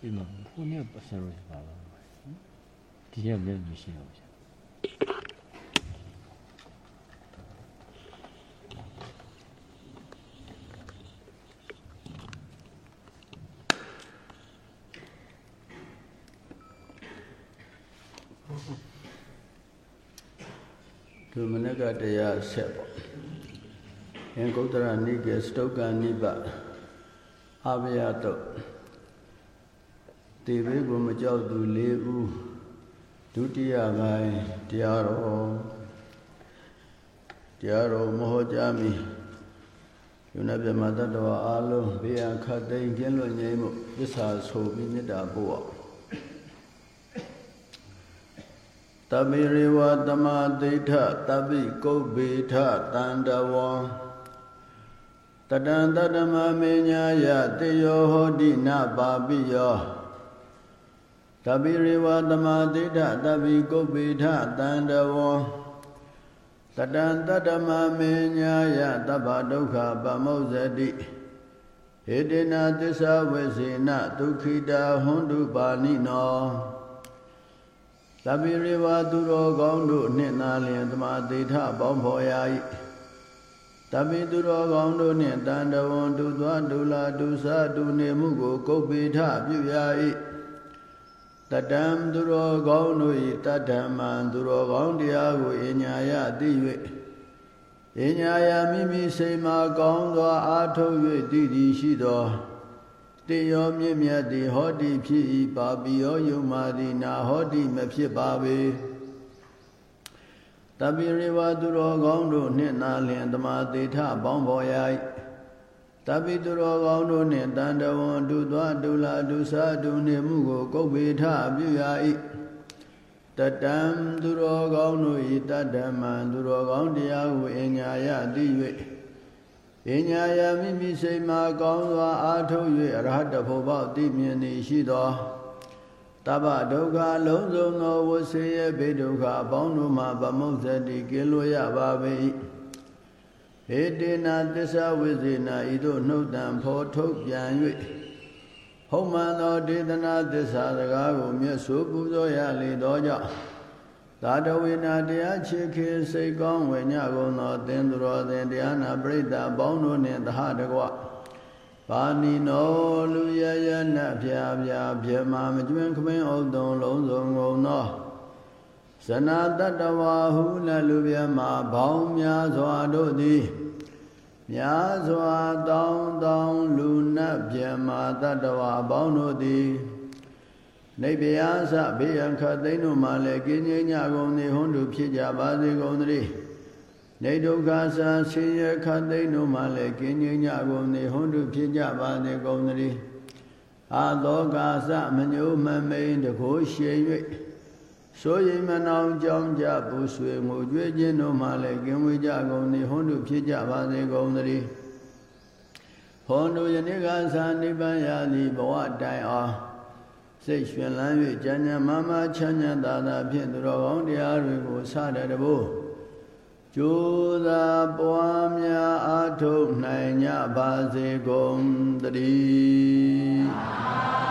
ဒီမှာကိုနဲ့ပတ်စံလို့ပါလားဒီရက်မျက်မရှိတော့ဘူးသူမနကတရားဆက်ပေါ့အင်္ဂုတ္တရနိကေစတုကနိဗ္ဗအဘယတုတ် တေဘေးကိုမကြောက်သူ၄ဦးဒုတိယပိုင်းတရားတော်တရားတော်မဟောကြားမီယုဏပြမတ္တတော်အလုံးဘေးအခတ်သိမ်းကျင်းလွတ်ငြိမ်းမှုပစ္စာဆိုပြီးမေတ္တာပို့အောင်တပိရိဝတမသိဋ္ဌတပိကုဗ္ဗေထတန္တဝံတတံတတမမေညာယတေယောဟောတိနပါပိယော တပိရိဝတမသိဋ္ဌတပိကုဗ္ဗေထတန္တဝံတတံတတမမေညာယတဗ္ဗဒုက္ခပမောဇတိဟေတေနသစ္စာဝေစေနဒုက္ခိတာဟွန်တုပါဏိနောသဗ္ဗေရိဝသူတော်ကောင်းတို့နှင့်သာလျင်သမာတိထပေါင်းဖော်ရာ၏တပိသူတော်ကောင်းတို့နှင့်တန်တဝံဒုသွားဒုလာဒုစာဒုနေမှုကိုကုတ်ပိထပြုရာ၏ တတံသူတော်ကောင်းတို့၏တတ္ထမံသူတော်ကောင်းတရားကိုအညာယသိ၍အညာယမိမိစိတ်မှာကောင်းသောအာထုတ်၍တည်တည်ရှိသောတေယောမြင့်မြတ်သည်ဟောတိဖြစ်၏ပါပိယောယုံမာသည်နာဟောတိမဖြစ်ပါပေတပိရိဝသူတော်ကောင်းတို့နှင့်နာလျင်တမသေထပေါင်းဖော်ရာ၏ တပိသူတော်ကောင်းတို့နှင့်တန်တဝံဒုသွားဒုလာဒုစာဒုနေမှုကိုကုတ်ပေထပြုရာ၏တတံသူတော်ကောင်းတို့၏တတ္တမံသူတော်ကောင်းတရားကိုအညာယသိ၍ပညာယမိမိစိတ်မှာကောင်းစွာအားထုတ်၍အရဟတဖို့ပေါသိမြင်နေရှိသောတပ္ပဒုက္ခလုံးစုံသောဝဆေယဘေဒုက္ခအပေါင်းတို့မှာဗမုတ်သတိကင်းလို့ရပါပေ၏ ဟေတေနာသစ္စာဝိဇေနာဤသို့နှုတ်တံဖော်ထုတ်ပြန်၍ဟုတ်မှန်သောဒေသနာသစ္စာစကားကိုမျက်ဆိုပူဇော်ရလေသောကြောင့်သာတဝေနာတရားချေခေစိတ်ကောင်းဝေညကုန်သောသင်္သူတော်သင်တရားနာပရိသတ်ပေါင်းတို့နှင့်တဟတကွပါဏိနောလူရရနဖြာဖြာပြမမကျွင်းခမင်းဥတုံလုံးစုံကုန်သော ဇနာတတဝါဟုလလူပြမဘောင်းများစွာတို့သည်များစွာတောင်းတောင်းလူနတ်ပြမတတဝါပေါင်းတို့သည်နေဗျာသဘေးရန်ခသိန်းတို့မှလည်းကင်းငြိမ်းကြကုန်သည်ဟွန်းတို့ဖြစ်ကြပါစေကုန်သတည်းနေဒုက္ခသဆင်းရဲခသိန်းတို့မှလည်းကင်းငြိမ်းကြကုန်သည်ဟွန်းတို့ဖြစ်ကြပါစေကုန်သတည်းအာသောကာသမညိုမမိန်တကိုးရှိ၍ ဆိုရင်မနောင်ကြောင်းကြပူဆွေငိုကြွေးခြင်းတို့မှလည်းကင်းဝေးကြကုန်သည်ဟွန်းတို့ဖြစ်ကြပါစေကုန်သတည်းဟွန်းတို့ယနေ့ကသာနိဗ္ဗာန်ရသည်ဘဝတိုင်အောင်စိတ်ရွှင်လန်း၍ကြမ်းကြမ်းမာမာချမ်းချမ်းသာသာဖြင့်သူတော်ကောင်းတရားတွေကိုစတဲ့တဘို့ကြိုးစားပွားများအားထုတ်နိုင်ကြပါစေကုန်သတည်း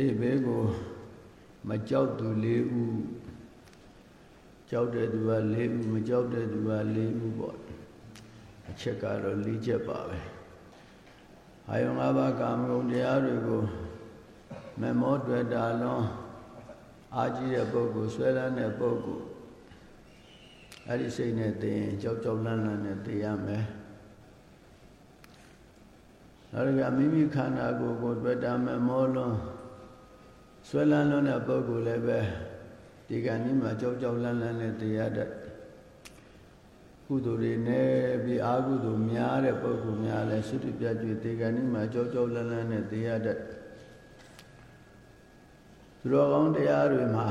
ဒီဘေးကိုမကြောက်သူလေးဦးကြောက်တဲ့သူက၄ဦးမကြောက်တဲ့သူက၄ဦးပေါ့အချက်ကတော့၄ချက်ပါပဲအာယုံ၅ပါးကာမဂုဏ်တရားတွေကိုမမောတွေ့တာလုံးအာကြီးတဲ့ပုဂ္ဂိုလ်ဆွဲလန်းတဲ့ပုဂ္ဂိုလ်အဲ့ဒီစိတ်နဲ့သိရင်ကြောက်ကြောက်လန့်လန့်နဲ့သိရမယ်နောက်ကမိမိခန္ဓာကိုယ်ကိုတွေ့တာမမောလုံး ဆွဲလန်းလွန်းတဲ့ပုဂ္ဂိုလ်လည်းပဲဒီကနေ့မှာကြောက်ကြောက်လန့်လန့်နဲ့တရားတဲ့ကုသိုလ်တွေနဲ့ပြီးအာကုသိုလ်များတဲ့ပုဂ္ဂိုလ်များလည်းသုတိပြကျွေဒီကနေ့မှာကြောက်ကြောက်လန့်လန့်နဲ့တရားတဲ့သူတော်ကောင်းတရားတွေမှာ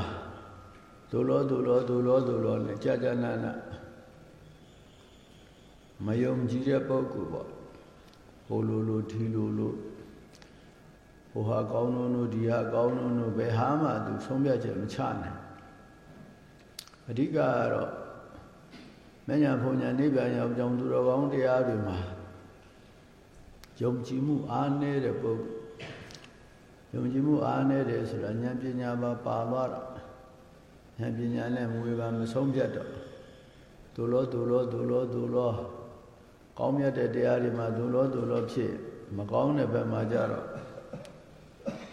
ဒုလောဒုလောဒုလောဒုလောနဲ့ကြာကြာနာနာမယုံကြည်တဲ့ပုဂ္ဂိုလ်ပေါ့ဟိုလိုလိုထီလိုလို ဟိုဟာကောင်းလို့ဒီဟာကောင်းလို့ဘယ်ဟာမှသူဆုံးဖြတ်ချက်မချနိုင်အဓိကကတော့မညာဖုန်ညာနိဗ္ဗာန်ရောက်ကြောင်းသူတော်ကောင်းတရားတွေမှာယုံကြည်မှုအားနည်းတဲ့ပုဂ္ဂိုလ်ယုံကြည်မှုအားနည်းတယ်ဆိုတာဉာဏ်ပညာပါပါသွားတာဉာဏ်ပညာနဲ့မွေပါမဆုံးဖြတ်တော့သူလောသူလောသူလောသူလောကောင်းမြတ်တဲ့တရားတွေမှာသူလောသူလောဖြစ်မကောင်းတဲ့ဘက်မှာကြတော့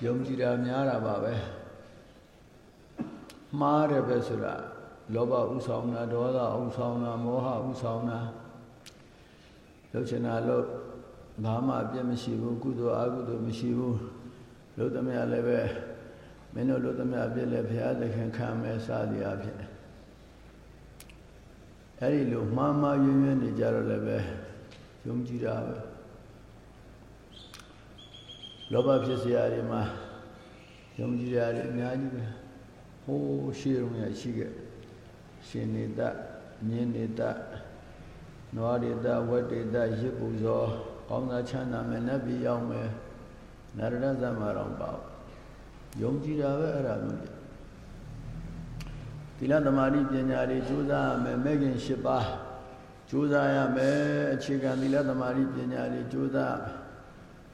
ယုံကြည်တာများတာပါပဲမှားတယ်ပဲဆိုတာလောဘဥဆောင်တာဒေါသဥဆောင်တာမောဟဥဆောင်တာလှုပ်ချင်တာလို့ဘာမှအပြစ်မရှိဘူးကုသိုလ်အကုသိုလ်မရှိဘူးလို့သမျှလည်းပဲမင်းတို့လို့သမျှအပြစ်လည်းဘုရားသခင်ခံမယ်စသည်အဖြစ်အဲ့ဒီလိုမှားမှားယွင်းယွင်းနေကြတော့လည်းပဲယုံကြည်တာပဲ လောဘဖြစ်စရာတွေမှာယုံကြည်ရာတွေအများကြီးပဲဟိုးရှေးတုန်းကရှိခဲ့ရှင်နေတမြင်းနေတနွားနေတဝက်နေတရစ်ပူဇော်ကောင်းသာချမ်းသာမယ်နတ်ပြည်ရောက်မယ်နရဒသမတော်ပေါ့ယုံကြည်တာပဲအဲ့ဒါမျိုးပြသီလသမာဓိပညာတွေကြိုးစားရမယ်မဲ့ခင်၈ပါးကြိုးစားရမယ်အခြေခံသီလသမာဓိပညာတွေကြိုးစား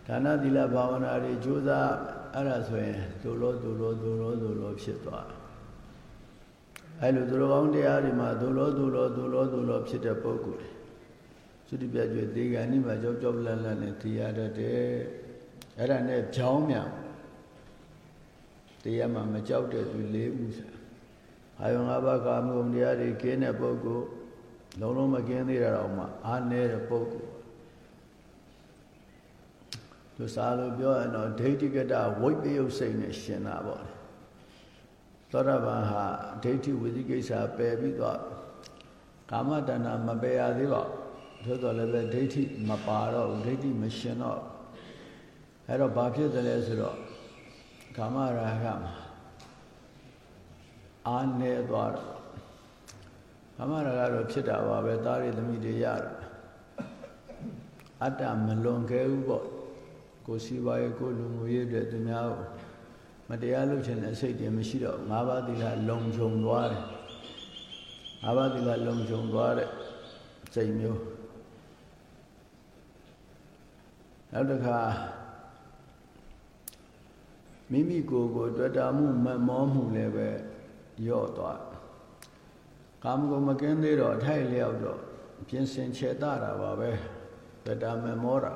ဒါနသီလဘာဝနာတွေကြိုးစားအဲ့ဒါဆိုရင်ဒုလောဒုလောဒုလောဒုလောဖြစ်သွားအဲ့လိုသူတော်ကောင်းတရားတွေမှာဒုလောဒုလောဒုလောဒုလောဖြစ်တဲ့ပုဂ္ဂိုလ်သုတိပြကျွေသေကံနိမှာကြောက်ကြောက်လန့်လန့်နဲ့သိရတတ်တယ်အဲ့ဒါနဲ့ကြောင်းမြန်တရားမှာမကြောက်တဲ့သူ၄ဦးဆိုအာယုံ၅ပါးကာမဂုဏ်တရားတွေကင်းတဲ့ပုဂ္ဂိုလ်လုံးလုံးမကင်းသေးတာတော့မှအာနေတဲ့ပုဂ္ဂိုလ် သူစားလို့ပြောရင်တော့ဒိဋ္ဌိကတဝိပယုတ်စိတ်နဲ့ရှင်တာပေါ့သောတပန်ဟာဒိဋ္ဌိဝိသိကိစ္စပယ်ပြီးတော့ကာမတဏမပယ်ရသေးပါဘူးသို့တော်လည်းပဲဒိဋ္ဌိမပါတော့ဘူးဒိဋ္ဌိမရှင်တော့အဲ့တော့ဘာဖြစ်တယ်လဲဆိုတော့ကာမရာဂမှာအာနေသွားတော့ကာမရာဂတော့ဖြစ်တာပါပဲသားရသမီးတွေရတာအတ္တမလွန်ခဲ့ဘူးပေါ့ ကိုစီပါရဲ့ကိုလူမျိုးရေးတဲ့သူများကိုမတရားလုပ်ချင်တဲ့စိတ်တွေမရှိတော့ငါးပါးသီလလုံခြုံသွားတယ်ငါးပါးသီလလုံခြုံသွားတဲ့စိတ်မျိုးနောက်တစ်ခါမိမိကိုယ်ကိုတွေ့တာမှုမမောမှုလည်းပဲယော့သွားကာမဂုဏ်မကင်းသေးတော့အထိုက်လျောက်တော့ပြင်ဆင်ချေတာတာပါပဲတွေ့တာမမောတာ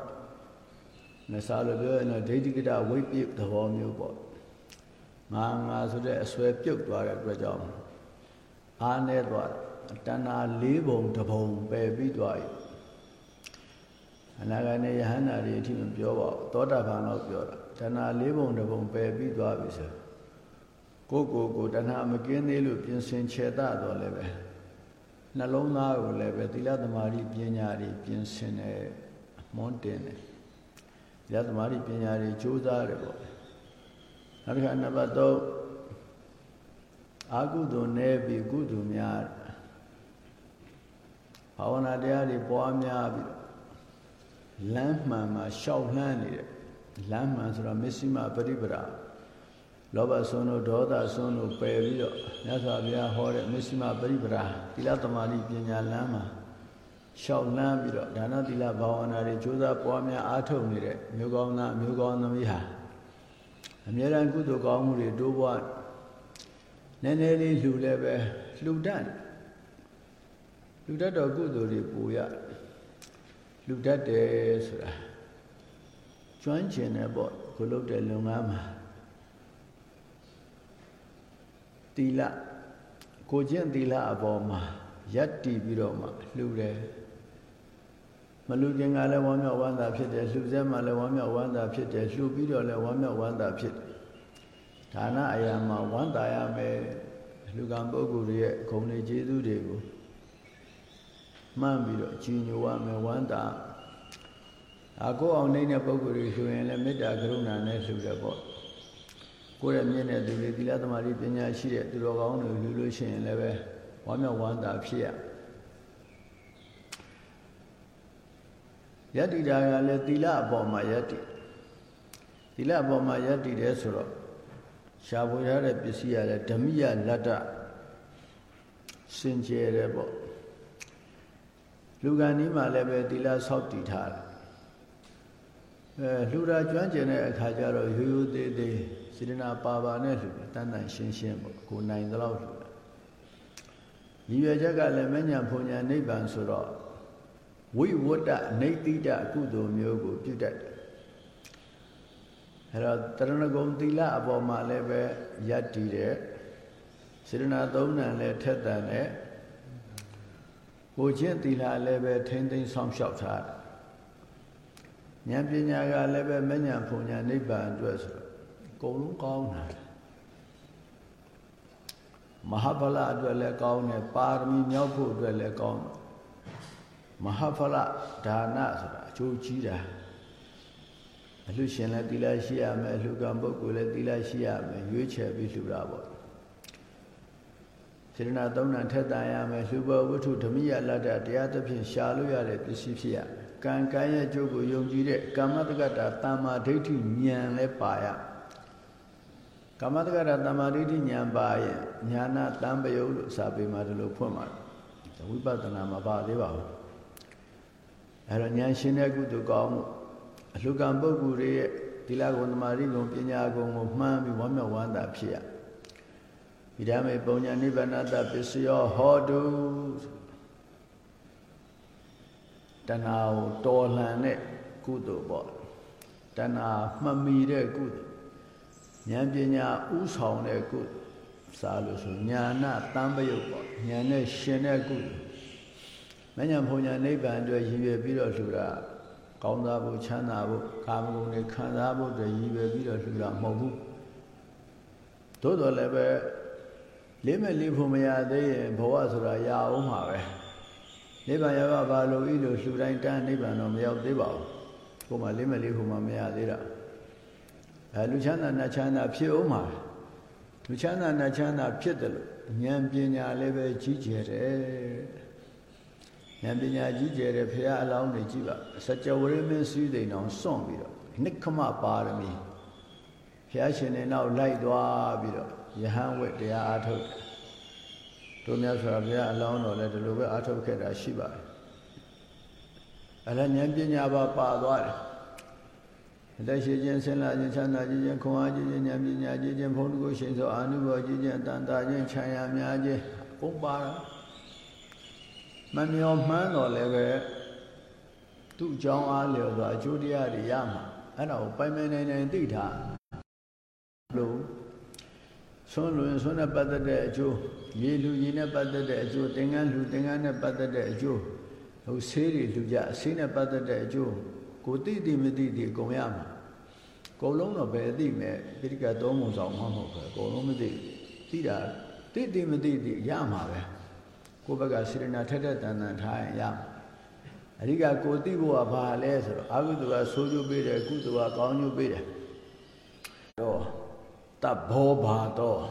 မစားလို့ပြောရင်တော့ဒိဋ္ဌိကတဝိပ္ပသဘောမျိုးပေါ့ငါငါဆိုတဲ့အစွဲပြုတ်သွားတဲ့အတွက်ကြောင့်အာနေသွားတဏှာ၄ဘုံတစ်ဘုံပယ်ပြီးသွားပြီအနာဂတ်နဲ့ယဟန္တာတွေအထိမပြောပါဘူးသောတာပန်တော့ပြောတာတဏှာ၄ဘုံတစ်ဘုံပယ်ပြီးသွားပြီဆိုကိုကိုကိုတဏှာမကင်းသေးလို့ပြင်ဆင်ခြေတတော့လည်းပဲနှလုံးသားကိုလည်းပဲသီလသမารိပညာတွေပြင်ဆင်တယ်မွန်းတင်တယ် သီလသမารိပညာတွေကြိုးစားတယ်ပေါ့နောက်တစ်ခါနံပါတ်3အာကုသိုလ်နည်းပြီးကုသိုလ်များဘာဝနာတရားတွေပွားများပြီးလမ်းမှန်မှာရှောက်လှမ်းနေတဲ့လမ်းမှန်ဆိုတာမစ္စည်းမပရိပရာလောဘဆုံးတို့ဒေါသဆုံးတို့ပယ်ပြီးတော့မြတ်စွာဘုရားဟောတဲ့မစ္စည်းမပရိပရာသီလသမာဓိပညာလမ်းမှာ ရှောက်လန်းပြီးတော့ဒါနသီလဘာဝနာတွေကြိုးစားပွားများအားထုတ်နေတဲ့မျိုးကောင်းသားမျိုးကောင်းသမီးဟာအမြဲတမ်းကုသိုလ်ကောင်းမှုတွေတိုးပွားနည်းနည်းလေးလှူလည်းပဲလှူတတ်လှူတတ်တော့ကုသိုလ်တွေပိုရလှူတတ်တယ်ဆိုတာကျွမ်းကျင်တယ်ပေါ့ကိုလုပ်တဲ့လုပ်ငန်းမှာတီလကိုကျင့်တီလအပေါ်မှာရက်တီပြီးတော့မှလှူတယ် မလူကျင်ကလည်းဝမ်းမြောက်ဝမ်းသာဖြစ်တယ်လှူစဲမှလည်းဝမ်းမြောက်ဝမ်းသာဖြစ်တယ်လှူပြီးတော့လည်းဝမ်းမြောက်ဝမ်းသာဖြစ်တယ်ဌာနအရာမှာဝမ်းသာရမယ်လူကံပုဂ္ဂိုလ်တွေရဲ့ဂုဏ်တွေကျေးဇူးတွေကိုမှန်းပြီးတော့ကြီးညိုရမယ်ဝမ်းသာအကိုအောင်နေတဲ့ပုဂ္ဂိုလ်တွေဆိုရင်လည်းမေတ္တာကရုဏာနဲ့လှူတယ်ပေါ့ကိုယ့်ရဲ့မြင့်တဲ့သူတွေသီလသမာဓိပညာရှိတဲ့သူတော်ကောင်းတွေလူလို့ရှိရင်လည်းပဲဝမ်းမြောက်ဝမ်းသာဖြစ်ရယ တ္တိတာကလည်းသီလအပေါ်မှာယတ္တိသီလအပေါ်မှာယတ္တိတယ်ဆိုတော့ရှားဖွေရတဲ့ပစ္စည်းရတဲ့ဓမိယလတ္တစင်ကြယ်တယ်ပေါ့လူကန်ဒီမှာလည်းပဲသီလဆောက်တည်ထားတယ်အဲလူရာကျွမ်းကျင်တဲ့အခါကျတော့ရိုးရိုးသေးသေးစေတနာပါပါနဲ့လူတန်တန်ရှင်းရှင်းပေါ့ကိုနိုင်သလောက်လူရည်ရွယ်ချက်ကလည်းမညံဖုန်ညာနိဗ္ဗာန်ဆိုတော့ ဝိဝတ္တနေတိတကုသိုလ်မျိုးကိုပြုတတ်တယ်အဲတော့တရဏဂုံသီလအပေါ်မှာလည်းပဲယက်တည်တဲ့စေတနာသုံးဏလည်းထက်တန်တဲ့ကိုချင်းသီလလည်းပဲထိမ့်သိမ်းဆောင်ရှောက်ထားဉာဏ်ပညာကလည်းပဲမဉဏ်ဖုန်ညာနိဗ္ဗာန်အတွက်ဆိုတော့အကုန်လုံးကောင်းတာမဟာဖလအတွက်လည်းကောင်းတယ်ပါရမီမြောက်ဖို့အတွက်လည်းကောင်းတယ် မဟာဖလဒါနဆိုတာအကျိုးကြီးတာအလှရှင်လည်းသီလရှိရမယ်အလှကံပုဂ္ဂိုလ်လည်းသီလရှိရမယ်ရွေးချယ်ပြီးလှူတာပေါ့စေတနာသုံးဏထက်တန်ရမယ်လှူဘဝတ္ထုဓမိယလတ္တတရားသဖြင့်ရှာလို့ရတဲ့ပစ္စည်းဖြစ်ရကံကံရဲ့ကျိုးကိုယုံကြည်တဲ့ကာမတက္ကတာတမ္မာဒိဋ္ဌိဉာဏ်လည်းပါရကာမတက္ကတာတမ္မာဒိဋ္ဌိဉာဏ်ပါရင်ညာနာတံပယုတ်လို့စာပေမှာဒီလိုဖွင့်ပါတယ်ဝိပဿနာမှာပါသေးပါဘူး အဲ့တော့ဉာဏ်ရှင်တဲ့ကုသိုလ်ကောင်းမှုအလှကံပုဂ္ဂိုလ်တွေရဲ့သီလဂုဏ်သမာဓိဂုဏ်ပညာဂုဏ်ကိုမှန်းပြီးဝမ်းမြောက်ဝမ်းသာဖြစ်ရဣဒမေပုံညာနိဗ္ဗာနတပစ္စယောဟောတုတဏှာကိုတော်လှန်တဲ့ကုသိုလ်ပေါ့တဏှာမှမီတဲ့ကုသိုလ်ဉာဏ်ပညာဥဆောင်တဲ့ကုသိုလ်စားလို့ဆိုညာနာတံပယုတ်ပေါ့ဉာဏ်နဲ့ရှင်တဲ့ကုသိုလ် မညာဘုံညာနိဗ္ဗာန်အတွက်ရည်ရွယ်ပြီးတော့လှူတာကောင်းစားဖို့ချမ်းသာဖို့ကာမဂုဏ်တွေခံစားဖို့အတွက်ရည်ရွယ်ပြီးတော့လှူတာမဟုတ်ဘူးသို့တော်လည်းပဲလေးမဲ့လေးဖို့မရသေးရင်ဘဝဆိုတာရအောင်မှာပဲနိဗ္ဗာန်ရောက်ပါလို့ဤလိုလှူတိုင်းတန်းနိဗ္ဗာန်တော့မရောက်သေးပါဘူးကိုယ်မှလေးမဲ့လေးဖို့မှမရသေးတာအဲလူချမ်းသာနတ်ချမ်းသာဖြစ်အောင်မှာလူချမ်းသာနတ်ချမ်းသာဖြစ်တယ်လို့ဉာဏ်ပညာလည်းပဲကြီးကျယ်တယ် ဉာဏ်ပညာကြီးကျယ်တဲ့ဘုရားအလောင်းတွေကြည့်ပါစကြဝဠာမင်းစည်းသိမ်အောင်စွန့်ပြီးတော့နိခမပါရမီဘုရားရှင်တွေနောက်လိုက်သွားပြီးတော့ယဟန်ဝတ်တရားအားထုတ်တို့များဆိုတာဘုရားအလောင်းတော်လည်းဒီလိုပဲအားထုတ်ခဲ့တာရှိပါတယ်အဲ့ဒါဉာဏ်ပညာပါပါသွားတယ်အသက်ရှိခြင်းဆင်းလာခြင်းချမ်းသာခြင်းခွန်အားခြင်းဉာဏ်ပညာခြင်းဘုန်းတော်ကိုရှင်သောအာနုဘောခြင်းအတန်တာခြင်းခြံရများခြင်းပုံပါတာ မမျောမှန်းတော်လည်းပဲသူ့အကြောင်းအားလျော်စွာအကျိုးတရားတွေရမှာအဲ့ဒါကိုပိုင်ပိုင်နိုင်နိုင်သိထားလို့ဆွမ်းလွင်ဆွမ်းနဲ့ပတ်သက်တဲ့အကျိုးရေလူရေနဲ့ပတ်သက်တဲ့အကျိုးသင်္ကန်းလူသင်္ကန်းနဲ့ပတ်သက်တဲ့အကျိုးဟိုဆေးတွေလူကြဆေးနဲ့ပတ်သက်တဲ့အကျိုးကိုသိသိမသိသိအကုန်ရမှာအကုန်လုံးတော့ဘယ်သိမဲ့ပိဋကသုံးပုံဆောင်မှမဟုတ်ဘူးအကုန်လုံးမသိသိတာသိသိမသိသိရမှာပဲ ကိုယ့်ဘက်ကစေရနာထက်ထက်တန်တန်ထားရင်ရမှာအဓိကကိုသိဖို့ကဘာလဲဆိုတော့အကုသိုလ်ကဆိုးကျိုးပေးတယ်ကုသိုလ်ကကောင်းကျိုးပေးတယ်တော့တဘောဘာတော့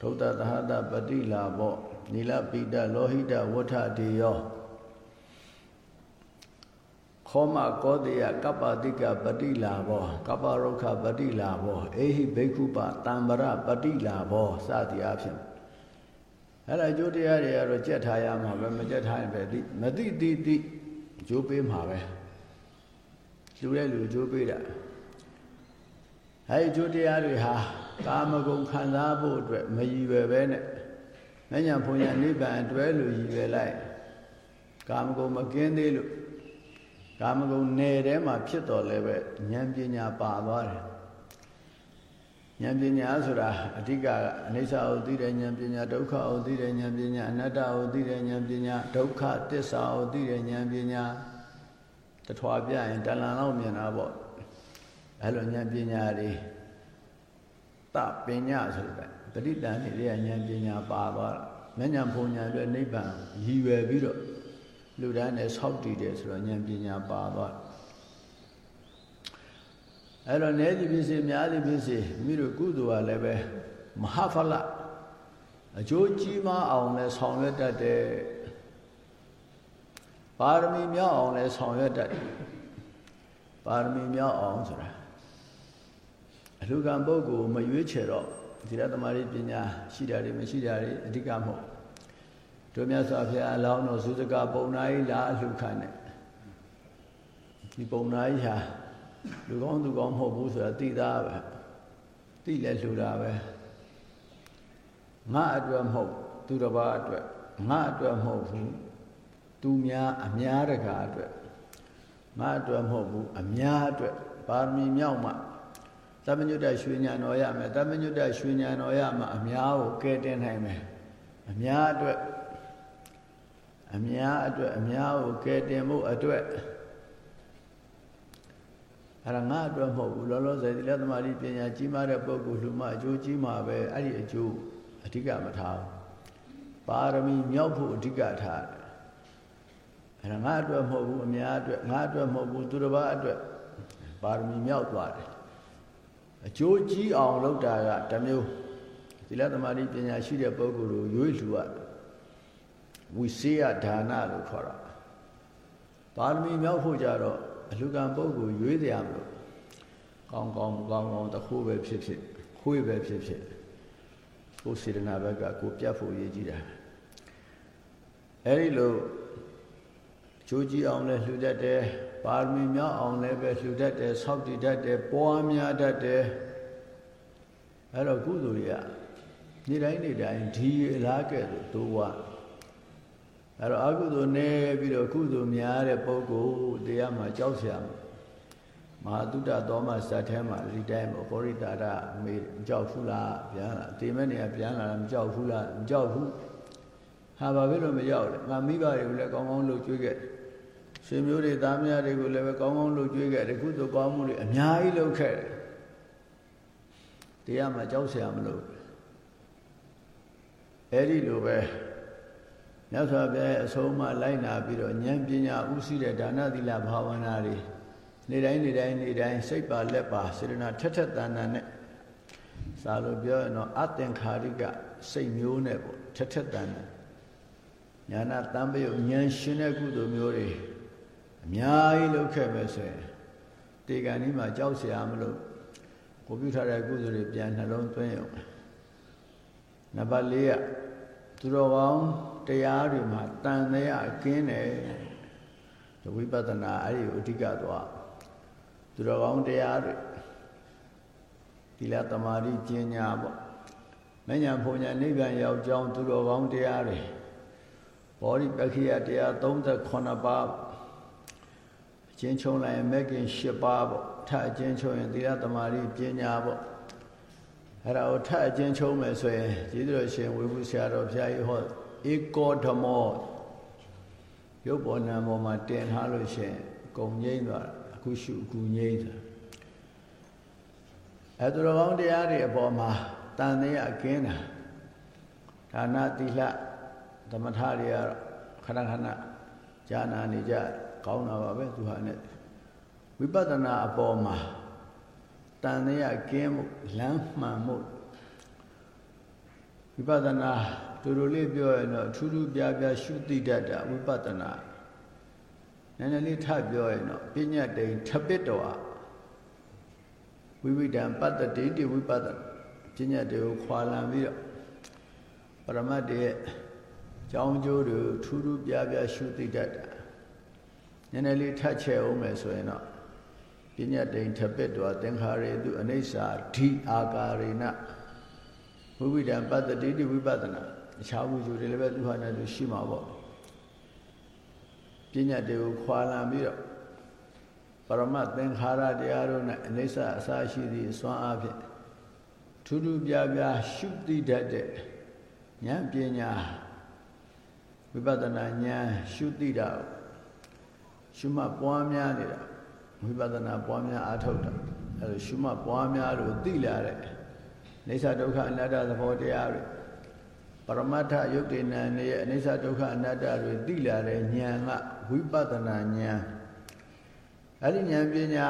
ဒုဒ္ဒသဟတပတိလာဘောနီလပိတလောဟိတဝဋ္ဌတေယောခောမကောတေယကပ္ပတိကပတိလာဘောကပ္ပရုခပတိလာဘောအေဟိဘိက္ခုပတံပရပတိလာဘောစသည်အဖြစ် အဲ့ဒါအကျိုးတရားတွေကတော့ကြက်ထားရမှာပဲမကြက်ထားရင်ပဲသိမသိသိသိအကျိုးပေးမှာပဲလူတဲ့လူအကျိုးပေးတာအဲ့ဒီအကျိုးတရားတွေဟာကာမဂုဏ်ခံစားဖို့အတွက်မရည်ရွယ်ပဲနဲ့မညာဘုံညာနိဗ္ဗာန်အတွဲလို့ရည်ရွယ်လိုက်ကာမဂုဏ်မကင်းသေးလို့ကာမဂုဏ်နယ်ထဲမှာဖြစ်တော်လဲပဲဉာဏ်ပညာပါသွားတယ် ဉာဏ်ပညာဆိုတာအဓိကအနိစ္စကိုသိတဲ့ဉာဏ်ပညာဒုက္ခကိုသိတဲ့ဉာဏ်ပညာအနတ္တကိုသိတဲ့ဉာဏ်ပညာဒုက္ခသစ္စာကိုသိတဲ့ဉာဏ်ပညာတထွာပြရင်တလန်လောက်မြင်တာပေါ့အဲ့လိုဉာဏ်ပညာတွေတပညာဆိုတဲ့ပဋိတန်တွေဉာဏ်ပညာပါသွားမဉဏ်ဘုံဉာဏ်အတွက်နိဗ္ဗာန်ရည်ရွယ်ပြီးတော့လူတိုင်းနဲ့ဆောက်တည်တယ်ဆိုတော့ဉာဏ်ပညာပါသွား အဲ့တော့နေသည်ဖြစ်စေများသည်ဖြစ်စေမိတို့ကုသိုလ်ကလည်းပဲမဟာဖလအကျိုးကြီးမားအောင်လဲဆောင်ရွက်တတ်တယ်ပါရမီမြောက်အောင်လဲဆောင်ရွက်တတ်တယ်ပါရမီမြောက်အောင်ဆိုတာအလှကံပုဂ္ဂိုလ်မရွေးချယ်တော့ဒီရသမารိပညာရှိတာတွေမရှိတာတွေအဓိကမဟုတ်ဒတို့မြတ်စွာဘုရားအလောင်းတော်သုစကပုံနာကြီးလာအလှခံတယ်ဒီပုံနာကြီးဟာ လူကောင်းသူကောင်းမဟုတ်ဘူးဆိုတာသိသားပဲသိလဲလှူတာပဲငါအတွက်မဟုတ်သူတစ်ပါးအတွက်ငါအတွက်မဟုတ်ဘူးသူများအများတကာအတွက်ငါအတွက်မဟုတ်ဘူးအများအတွက်ပါရမီမြောက်မှတမညွတ်တရွှေညာတော်ရမယ်တမညွတ်တရွှေညာတော်ရမှအများကိုကဲတင်နိုင်မယ်အများအတွက်အများအတွက်အများကိုကဲတင်မှုအတွက် အဲ့ဒါငါအတွက်မဟုတ်ဘူးလောလောဆယ်ဒီလက်သမားကြီးပညာကြီးမားတဲ့ပုဂ္ဂိုလ်လူမအကျိုးကြီးမှာပဲအဲ့ဒီအကျိုးအဓိကမထားဘူးပါရမီမြောက်ဖို့အဓိကထားတယ်အဲ့ဒါငါအတွက်မဟုတ်ဘူးအများအတွက်ငါအတွက်မဟုတ်ဘူးသူတစ်ပါးအတွက်ပါရမီမြောက်သွားတယ်အကျိုးကြီးအောင်လုပ်တာကတစ်မျိုးသီလသမာဓိပညာရှိတဲ့ပုဂ္ဂိုလ်ကိုရွေးလှူရဝိစေယဒါနလို့ခေါ်တာပါရမီမြောက်ဖို့ကြတော့ အလူကံပုဂ္ဂိုလ်ရွေးတယ်မလို့ကောင်းကောင်းကောင်းကောင်းတခိုးပဲဖြစ်ဖြစ်ခွေးပဲဖြစ်ဖြစ်ကိုယ်စေတနာဘက်ကကိုပြတ်ဖို့ရည်ကြီးတာအဲဒီလိုကြိုးကြီးအောင်လဲလှူတတ်တယ်ပါရမီမြောက်အောင်လဲပဲလှူတတ်တယ်ဆောက်တည်တတ်တယ်ပွားများတတ်တယ်အဲ့တော့ကုသိုလ်တွေကနေ့တိုင်းနေ့တိုင်းဒီအလားကဲ့သို့တိုးဝါ အဲ့တော့အကုသိုလ်နေပြီးတော့ကုသိုလ်များတဲ့ပုဂ္ဂိုလ်တရားမှာကြောက်စရာမဟာတုဒ္ဒသောမစတ်ထဲမှာဒီတိုင်းပေါ့ပောရိတာရမေမကြောက်ဘူးလားပြန်လာတေမဲ့နေရပြန်လာမကြောက်ဘူးလားမကြောက်ဘူးဟာဘာဖြစ်လို့မကြောက်လဲငါမိဘတွေကိုလည်းကောင်းကောင်းလုပ်ကျွေးခဲ့ဆွေမျိုးတွေသားမယားတွေကိုလည်းပဲကောင်းကောင်းလုပ်ကျွေးခဲ့တယ်ကုသိုလ်ကောင်းမှုတွေအများကြီးလုပ်ခဲ့တယ်တရားမှာကြောက်စရာမလိုအဲ့ဒီလိုပဲ မြတ်စွာဘုရားအဆုံးအမလိုက်နာပြီးတော့ဉာဏ်ပညာဥသိတဲ့ဒါနသီလဘာဝနာတွေနေ့တိုင်းနေ့တိုင်းနေ့တိုင်းစိတ်ပါလက်ပါစေတနာထက်ထက်တန်တန်နဲ့စာလို့ပြောရင်တော့အသင်္ခါရိကစိတ်မျိုးနဲ့ပေါ့ထက်ထက်တန်တန်ညာနာတံပယုဉာဏ်ရှင်တဲ့ကုသိုလ်မျိုးတွေအများကြီးလုပ်ခဲ့ပဲဆိုရင်တေကံဒီမှာကြောက်เสียမလို့ကိုပြုထားတဲ့ကုသိုလ်တွေပြန်နှလုံးသွင်းရုံနံပါတ်၄ကသူတော်ကောင်း တရားတွေမှာတန်တရားကင်းတယ်ဝိပဿနာအဲ့ဒီကိုအဓိကသွားသူတော်ကောင်းတရားတွေသီလသမာဓိကျင့်ညာပေါ့မညာဘုံညာနိဗ္ဗာန်ရောက်ကြောင်းသူတော်ကောင်းတရားတွေဘောဓိပက္ခိယတရား38ပါးအကျဉ်းချုံလိုက်ရင်မဂ်ကင်10ပါးပေါ့ထအကျဉ်းချုံရင်သီလသမာဓိပညာပေါ့အဲ့ဒါကိုထအကျဉ်းချုံမယ်ဆိုရင်ကျေးဇူးတော်ရှင်ဝိပုဆရာတော်ဘုရားကြီးဟော ဧကောဓမောရုပ်ပေါ်နာပေါ်မှာတင်ထားလို့ရှင်ဂုံငိမ့်သွားအခုရှုအခုငိမ့်သွားအဲသူတော်ကောင်းတရားတွေအပေါ်မှာတန်သေးအကင်းတာဒါနသီလသမထတွေကတော့ခဏခဏဈာနာနေကြကောင်းတာပါပဲသူဟာနဲ့ဝိပဿနာအပေါ်မှာတန်သေးအကင်းမှုလမ်းမှန်မှုဝိပဿနာ တူတူလေးပြောရင်တော့ထူးထူးပြားပြားရှုသိတတ်တာဝိပဿနာနည်းနည်းလေးထပြောရင်တော့ပညာတိန်ထပစ်တော်ဝိဝိတံပတ္တတိတိဝိပဿနာပညာတွေကိုခွာလံပြီးတော့ပရမတ်တရဲ့ကြောင်းကျိုးတွေထူးထူးပြားပြားရှုသိတတ်တာနည်းနည်းလေးထချဲ့အောင်မယ်ဆိုရင်တော့ပညာတိန်ထပစ်တော်သင်္ခါရေတုအနိစ္စဓိအာကာရေနဝိဝိတံပတ္တတိတိဝိပဿနာ အခြားဝိဇ္ဇူတွေလည်းပဲသူဟာနဲ့သူရှိမှာပေါ့ပညာတွေကိုခွာလံပြီးတော့ပရမတ်သင်္ခါရတရားတို့နဲ့အနိစ္စအစာရှိသည့်အစွမ်းအဖြစ်ထူးထူးပြားပြားရှုသိတတ်တဲ့ဉာဏ်ပညာဝိပဿနာဉာဏ်ရှုသိတာရှုမှတ်ပွားများနေတာဝိပဿနာပွားများအားထုတ်တာအဲလိုရှုမှတ်ပွားများလို့သိလာတဲ့အိဋ္ဌဒုက္ခအနတ္တသဘောတရားတွေ ပရမတ္ထယုတ်တေနံရဲ့အနိစ္စဒုက္ခအနတ္တတွေသိလာတဲ့ဉာဏ်ကဝိပဿနာဉာဏ်အဲ့ဒီဉာဏ်ပညာ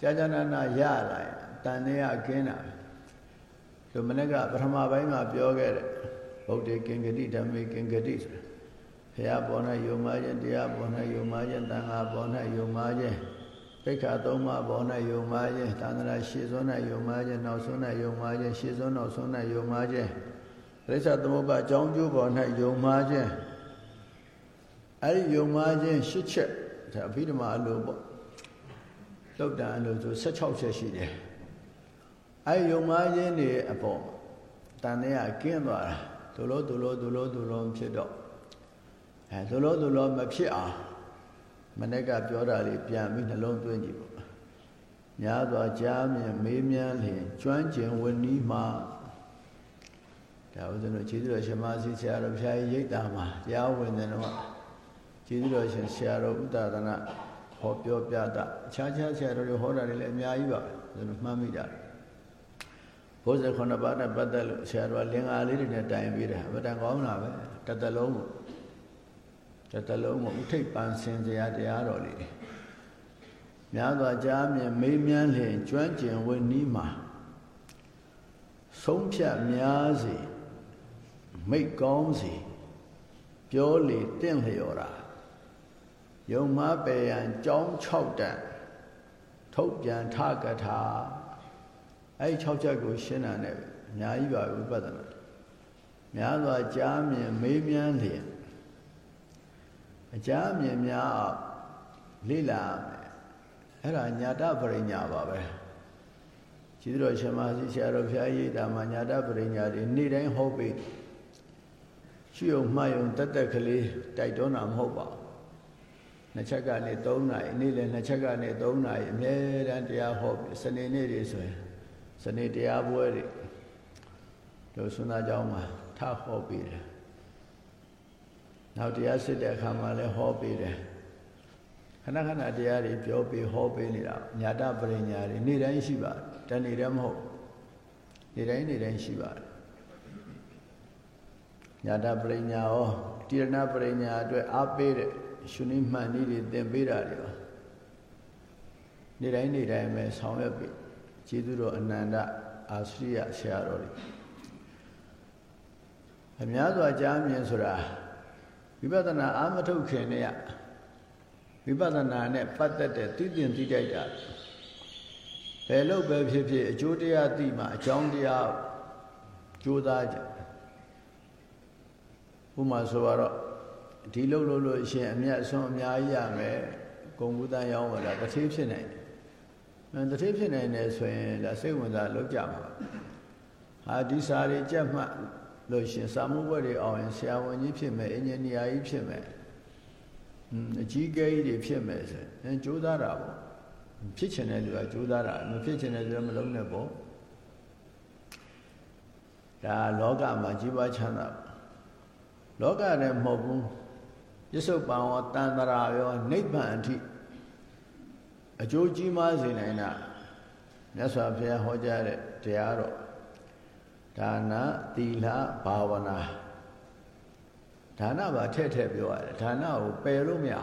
ကြာကြာနာနာရလာရင်တန်နေရကင်းတာဒီမနေ့ကပထမပိုင်းမှာပြောခဲ့တဲ့ဗုဒ္ဓကင်္ဂတိဓမ္မေကင်္ဂတိဆိုတာဘုရားပေါ်၌ယုံမှခြင်းတရားပေါ်၌ယုံမှခြင်းတန်ခါပေါ်၌ယုံမှခြင်းပိဋကသုံးပါးပေါ်၌ယုံမှခြင်းသာသနာရှေ့စွန်း၌ယုံမှခြင်းနောက်စွန်း၌ယုံမှခြင်းရှေ့စွန်းနောက်စွန်း၌ယုံမှခြင်း ရိစ္ဆသမုပ္ပါအကြောင်းကျိုးပေါ်၌ယုံမှားခြင်းအဲ့ဒီယုံမှားခြင်း၈ချက်ဒါအဘိဓမ္မာအလိုပေါ့လောက်တန်အလိုဆို16ချက်ရှိတယ်အဲ့ဒီယုံမှားခြင်းတွေအပေါ်တန်တဲ့ကကင်းသွားတာဒုလိုဒုလိုဒုလိုဒုလိုဖြစ်တော့အဲဒုလိုဒုလိုမဖြစ်အောင်မနေ့ကပြောတာလေးပြန်ပြီးနှလုံးသွင်းကြည့်ပေါ့များစွာကြားမြင်မေးမြန်းလျင်ကျွမ်းကျင်ဝဏီမှာ ဒါဥဒ္ဒနောခြေသူတော်ရှင်မဆီဆရာတော်ဘုရားရိတ်တာမှာတရားဝင်တယ်တော့ခြေသူတော်ရှင်ဆရာတော်ဥဒ္ဒသနာဟောပြောပြတာအခြားခြားဆရာတော်တွေဟောတာတွေလည်းအများကြီးပါပဲဒါမှမှတ်မိတာဘုဇ္ဇခုနှစ်ပါးနဲ့ပတ်သက်လို့ဆရာတော်လင်္ကာလေးတွေနဲ့တိုင်ပြီးတယ်အမတန်ကောင်းတာပဲတတလုံးကိုတတလုံးကိုဥထိပ်ပန်ဆင်စရာတရားတော်လေးတွေများစွာကြားမြင်မေးမြန်းလျင်ကျွမ်းကျင်ဝိနည်းမှာဆုံးဖြတ်များစီ မိတ်ကောင်းစီပြောလေတင့်လျော်တာယုံမပေယံကြောင်း6တန်ထုတ်ပြန်ထကထာအဲ့6ချက်ကိုရှင်းတာနဲ့အများကြီးပါဝိပဿနာများစွာကြားမြင်မေးမြန်းလျင်အကြားမြင်များအောင်လေ့လာမယ်အဲ့ဒါညာတပရိညာပါပဲခြေတော်ရှင်မစီဆရာတော်ဘုရားရိပ်တာမှာညာတပရိညာတွေနေ့တိုင်းဟောပေး ရှိုံမှယုံတက်တက်ကလေးတိုက်တွန်းတာမဟုတ်ပါဘူးနှစ်ချက်ကနေ3နာရီနေ့လယ်နှစ်ချက်ကနေ3နာရီအမြဲတမ်းတရားဟောပြီးစနေနေ့တွေဆိုရင်စနေတရားပွဲတွေလို့ဆွမ်းသားကြောင်းမှာထဟောပေးတယ်နောက်တရားစစ်တဲ့အခါမှာလည်းဟောပေးတယ်ခဏခဏတရားတွေပြောပြီးဟောပေးနေတာညာတပရိညာတွေနေ့တိုင်းရှိပါတယ်တနေ့တည်းမဟုတ်နေ့တိုင်းနေ့တိုင်းရှိပါတယ် ညာတပရိညာရောတိရဏပရိညာအတွက်အားပေးတဲ့ရှင်နိမှန်နည်းတွေသင်ပေးတာတွေပါနေ့တိုင်းနေ့တိုင်းပဲဆောင်ရွက်ပြီးကျေးဇူးတော်အနန္တအာစရိယဆရာတော်တွေအများစွာကြားမြင်ဆိုတာဝိပဿနာအာမထုတ်ခင်နဲ့ဝိပဿနာနဲ့ပတ်သက်တဲ့သိသိသိကြိုက်တာဘယ်လို့ပဲဖြစ်ဖြစ်အကျိုးတရားသိမှအကြောင်းတရားကြိုးစားကြ ဥမာဆိုတော့ဒီလှုပ်လို့လို့ရှင်အမြတ်အစွန်းအများကြီးရမယ်ဂုံကူတန်းရောင်းလာတထေးဖြစ်နိုင်တယ်တထေးဖြစ်နိုင်တယ်ဆိုရင်ဒါစိတ်ဝင်စားလောက်ကြမှာဟာဒီစာတွေကြက်မှတ်လို့ရှင်စာမှုဘွဲတွေအောင်ရင်ဆရာဝန်ကြီးဖြစ်မယ်အင်ဂျင်နီယာကြီးဖြစ်မယ်အကြီးကဲကြီးတွေဖြစ်မယ်ဆိုရင်ကြိုးစားတာပေါ့ဖြစ်ချင်တဲ့လူကကြိုးစားတာမဖြစ်ချင်တဲ့လူကမလုံးနဲ့ပေါ့ဒါလောကမှာကြီးပွားချမ်းသာ လောကနဲ့မဟုတ်ဘူးပစ္စုပန်ရောတန်တရာရောနိဗ္ဗာန်အထိအကျိုးကြီးမားစေနိုင်တာမြတ်စွာဘုရားဟောကြားတဲ့တရားတော်ဒါနသီလဘာဝနာဒါနပါထည့်ထည့်ပြောရတယ်ဒါနကိုပယ်လို့မရ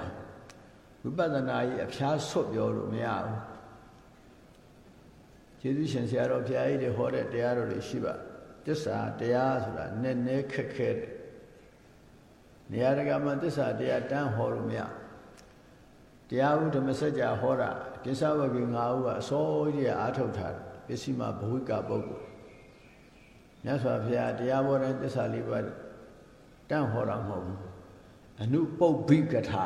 ဘူးဝိပဿနာကြီးအဖျားဆွတ်ပြောလို့မရဘူးကျေးဇူးရှင်ဆရာတော်ဘုရားကြီးတွေဟောတဲ့တရားတော်တွေရှိပါတစ္ဆာတရားဆိုတာနည်းနည်းခက်ခဲတယ် နေရာတကာမှာသစ္စာတရားတန်းဟောလို့မရတရားဥဓမ္မစကြာဟောတာကိစ္စဝဂေ၅ဦးကအစောကြီးအားထုတ်ထားတယ်ပစ္စည်းမှာဘဝိကပုဂ္ဂိုလ်မြတ်စွာဘုရားတရားဟောတဲ့သစ္စာလေးပါးတန်းဟောတာမဟုတ်ဘူးအနုပုပ္ပိကထာ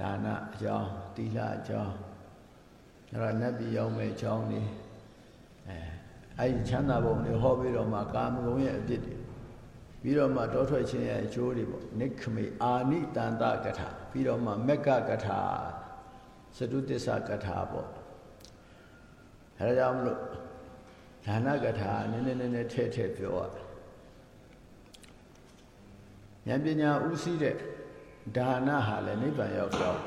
ဒါနအကြောင်းသီလအကြောင်းအဲ့ဒါနတ်ပြည်ရောက်မဲ့အကြောင်းနေအဲအဲ့ဒီချမ်းသာပုံတွေဟောပြီးတော့မှကာမဂုဏ်ရဲ့အပြစ်တွေ ပြီးတော့မှတောထွက်ခြင်းရဲ့အကျိုးတွေပေါ့နိခမေအာနိတန္တကထာပြီးတော့မှမက္ကကထာသတုတ္တစ္ဆကထာပေါ့အဲဒါကြောင့်မလို့ဒါနကထာနည်းနည်းနည်းနည်းထည့်ထည့်ပြောရဉာဏ်ပညာဥသိတဲ့ဒါနဟာလည်းနိဗ္ဗာန်ရောက်ကြောင်း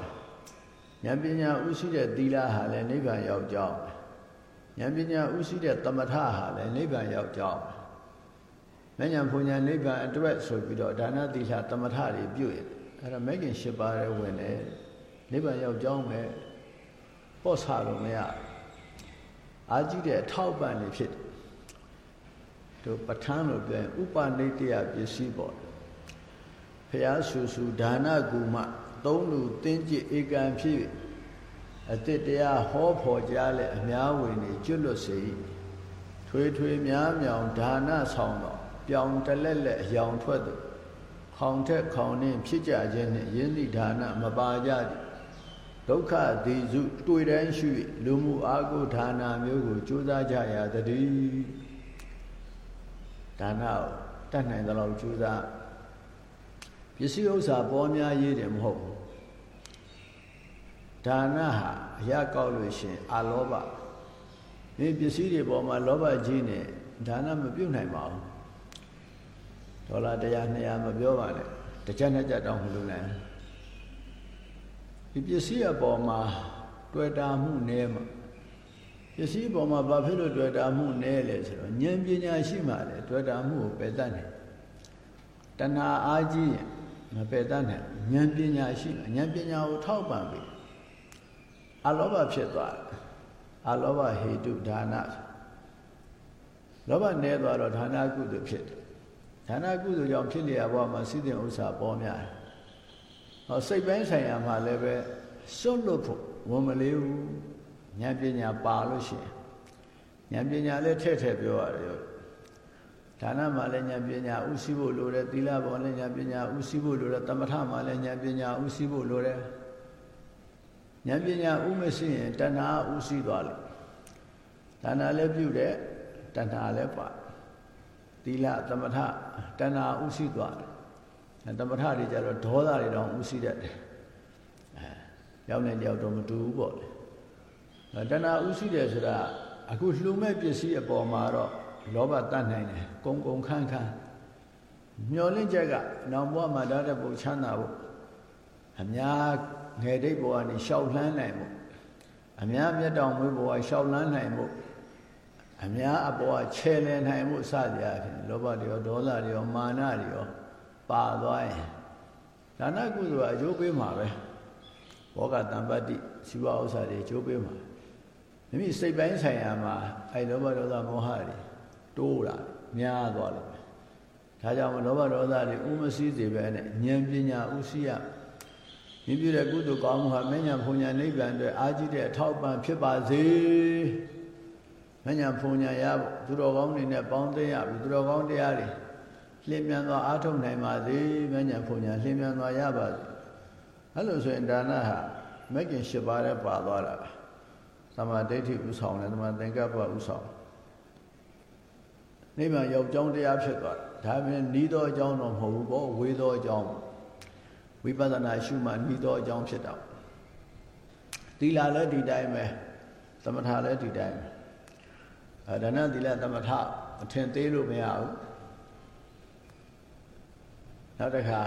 ဉာဏ်ပညာဥသိတဲ့သီလဟာလည်းနိဗ္ဗာန်ရောက်ကြောင်းဉာဏ်ပညာဥသိတဲ့သမထဟာလည်းနိဗ္ဗာန်ရောက်ကြောင်း မဉ္ဇဉ်ဘုံညာနိဗ္ဗာန်အတွက်ဆိုပြီးတော့ဒါနသီလသမထတွေပြုရင်အဲ့ဒါမဲခင်၈ပါးရဲဝင်တယ်နိဗ္ဗာန်ရောက်ကြောင်းပဲပေါ့ဆလို့မရအာကြည့်တဲ့အထောက်ပံ့နေဖြစ်တယ်တို့ပဋ္ဌာန်းလို့ပြောရင်ဥပနိတယပစ္စည်းပေါ့ဖျားဆူဆူဒါနကူမသုံးလူတင်းကြည်ဧကံဖြစ်အတိတ်တရားဟောဖို့ကြားလဲအများဝင်နေကျွတ်လွတ်စေထွေထွေများမြောင်ဒါနဆောင်တော့ ပြောင်တလက်လက်အယောင်ထွက်သူခေါင်ထက်ခေါင်နှင့်ဖြစ်ကြခြင်းနှင့်ယင်းသည့်ဌာနမပါကြသည်ဒုက္ခတိစုတွေ့တိုင်းရှိလူမှုအာဟုဌာနမျိုးကိုကြိုးစားကြရသတည်းဒါနကိုတတ်နိုင်သလောက်ကြိုးစားပစ္စည်းဥစ္စာပေါ်များရေးတယ်မဟုတ်ဘူးဒါနဟာအရာကောက်လို့ရှင်အာလောဘဒီပစ္စည်းတွေပေါ်မှာလောဘကြီးနေဒါနမပြုတ်နိုင်ပါဘူး ဒေါ်လာ100 200မပြောပါနဲ့တစ်ချက်နှစ်ချက်တောင်မလုပ်နိုင်ဒီပစ္စည်းအပေါ်မှာတွေ့တာမှုနည်းမှာပစ္စည်းပေါ်မှာဘာဖြစ်လို့တွေ့တာမှုနည်းလဲဆိုတော့ဉာဏ်ပညာရှိမှလည်းတွေ့တာမှုကိုပယ်တတ်တယ်တဏှာအားကြီးရင်မပယ်တတ်နိုင်ဉာဏ်ပညာရှိမှဉာဏ်ပညာကိုထောက်ပံ့ပြီးအလောဘဖြစ်သွားတယ်အလောဘဟေတုဒါနလောဘနည်းသွားတော့ဒါနကုသိုလ်ဖြစ်တယ် ဒါနကုသိုလ်ကြောင့်ဖြစ်လျက်ဘဝမှာစိတ္တဥစ္စာပေါ်များတယ်ဟောစိတ်ပိုင်းဆိုင်ရာမှာလည်းပဲစွန့်လွတ်ဖို့ဝန်မလေးဘူးဉာဏ်ပညာပါလို့ရှိရင်ဉာဏ်ပညာလည်းထည့်ထည့်ပြောရတယ်ဒါနမှာလည်းဉာဏ်ပညာဥသိဖို့လိုတယ်သီလပေါ်လည်းဉာဏ်ပညာဥသိဖို့လိုတယ်သမထမှာလည်းဉာဏ်ပညာဥသိဖို့လိုတယ်ဉာဏ်ပညာဥမရှိရင်တဏှာဥသိသွားလိမ့်ဒါနလည်းပြုတယ်တဏှာလည်းပါ သီလသမထတဏှာဥသိသွားတယ်သမထတွေကြတော့ဒေါသတွေတော့ဥသိတတ်တယ်အဲရောက်နေကြောက်တော့မတူဘူးပေါ့လေတဏှာဥသိတယ်ဆိုတာအခုလှူမဲ့ပစ္စည်းအပေါ်မှာတော့လောဘတတ်နိုင်တယ်ကုံကုံခန်းခန်းမျောလင့်ချက်ကနောင်ဘဝမှာဓာတ်တဲ့ပုံချမ်းသာဖို့အများငယ်တိတ်ဘဝကနေရှောက်လှမ်းနိုင်ဖို့အများမျက်တောင်မွေးဘဝရှောက်လှမ်းနိုင်ဖို့ အများအပေါ်ချဲလည်နိုင်မှုစသည်အဖြစ်လောဘတွေရောဒေါသတွေရောမာနတွေရောပါသွားရင်ဒါနကုသိုလ်ကအကျိုးပေးမှာပဲဘောဂတံပတ္တိဇီဝဥစ္စာတွေအကျိုးပေးမှာမိမိစိတ်ပိုင်းဆိုင်ရာမှာအဲလောဘဒေါသမောဟတွေတိုးလာများသွားလိမ့်မယ်ဒါကြောင့်လောဘဒေါသတွေဥမစည်းစေပဲနဲ့ဉာဏ်ပညာဥစည်းရမိပြုတဲ့ကုသိုလ်ကောင်းမှုဟာမဉ္ဇဉ်ဘုံညာနိဗ္ဗာန်အတွက်အာကြီးတဲ့အထောက်ပံ့ဖြစ်ပါစေ မညာဖုန်ညာရဖို့သူတော်ကောင်းတွေနဲ့ပေါင်းသိရပြီသူတော်ကောင်းတရားတွေလင်းမြန်စွာအားထုတ်နိုင်ပါစေမညာဖုန်ညာလင်းမြန်စွာရပါစေအဲ့လိုဆိုရင်ဒါနဟာမဂ်ကင်၈ပါးနဲ့ပါသွားတာသမာဓိဋ္ဌိဥဆောင်တယ်သမာသင်္ကပ္ပဥဆောင်နိဗ္ဗာန်ရောက်ကြောင်းတရားဖြစ်သွားတာဒါပေမဲ့ဤသောအကြောင်းတော့မဟုတ်ဘူးပေါ့ဝေသောအကြောင်းဝိပဿနာရှုမှဤသောအကြောင်းဖြစ်တာသီလလည်းဒီတိုင်းပဲသမထလည်းဒီတိုင်းပဲအဲ ဒါနသီလသမထအထင်သေးလို့မရဘူးနောက်တစ်ခါ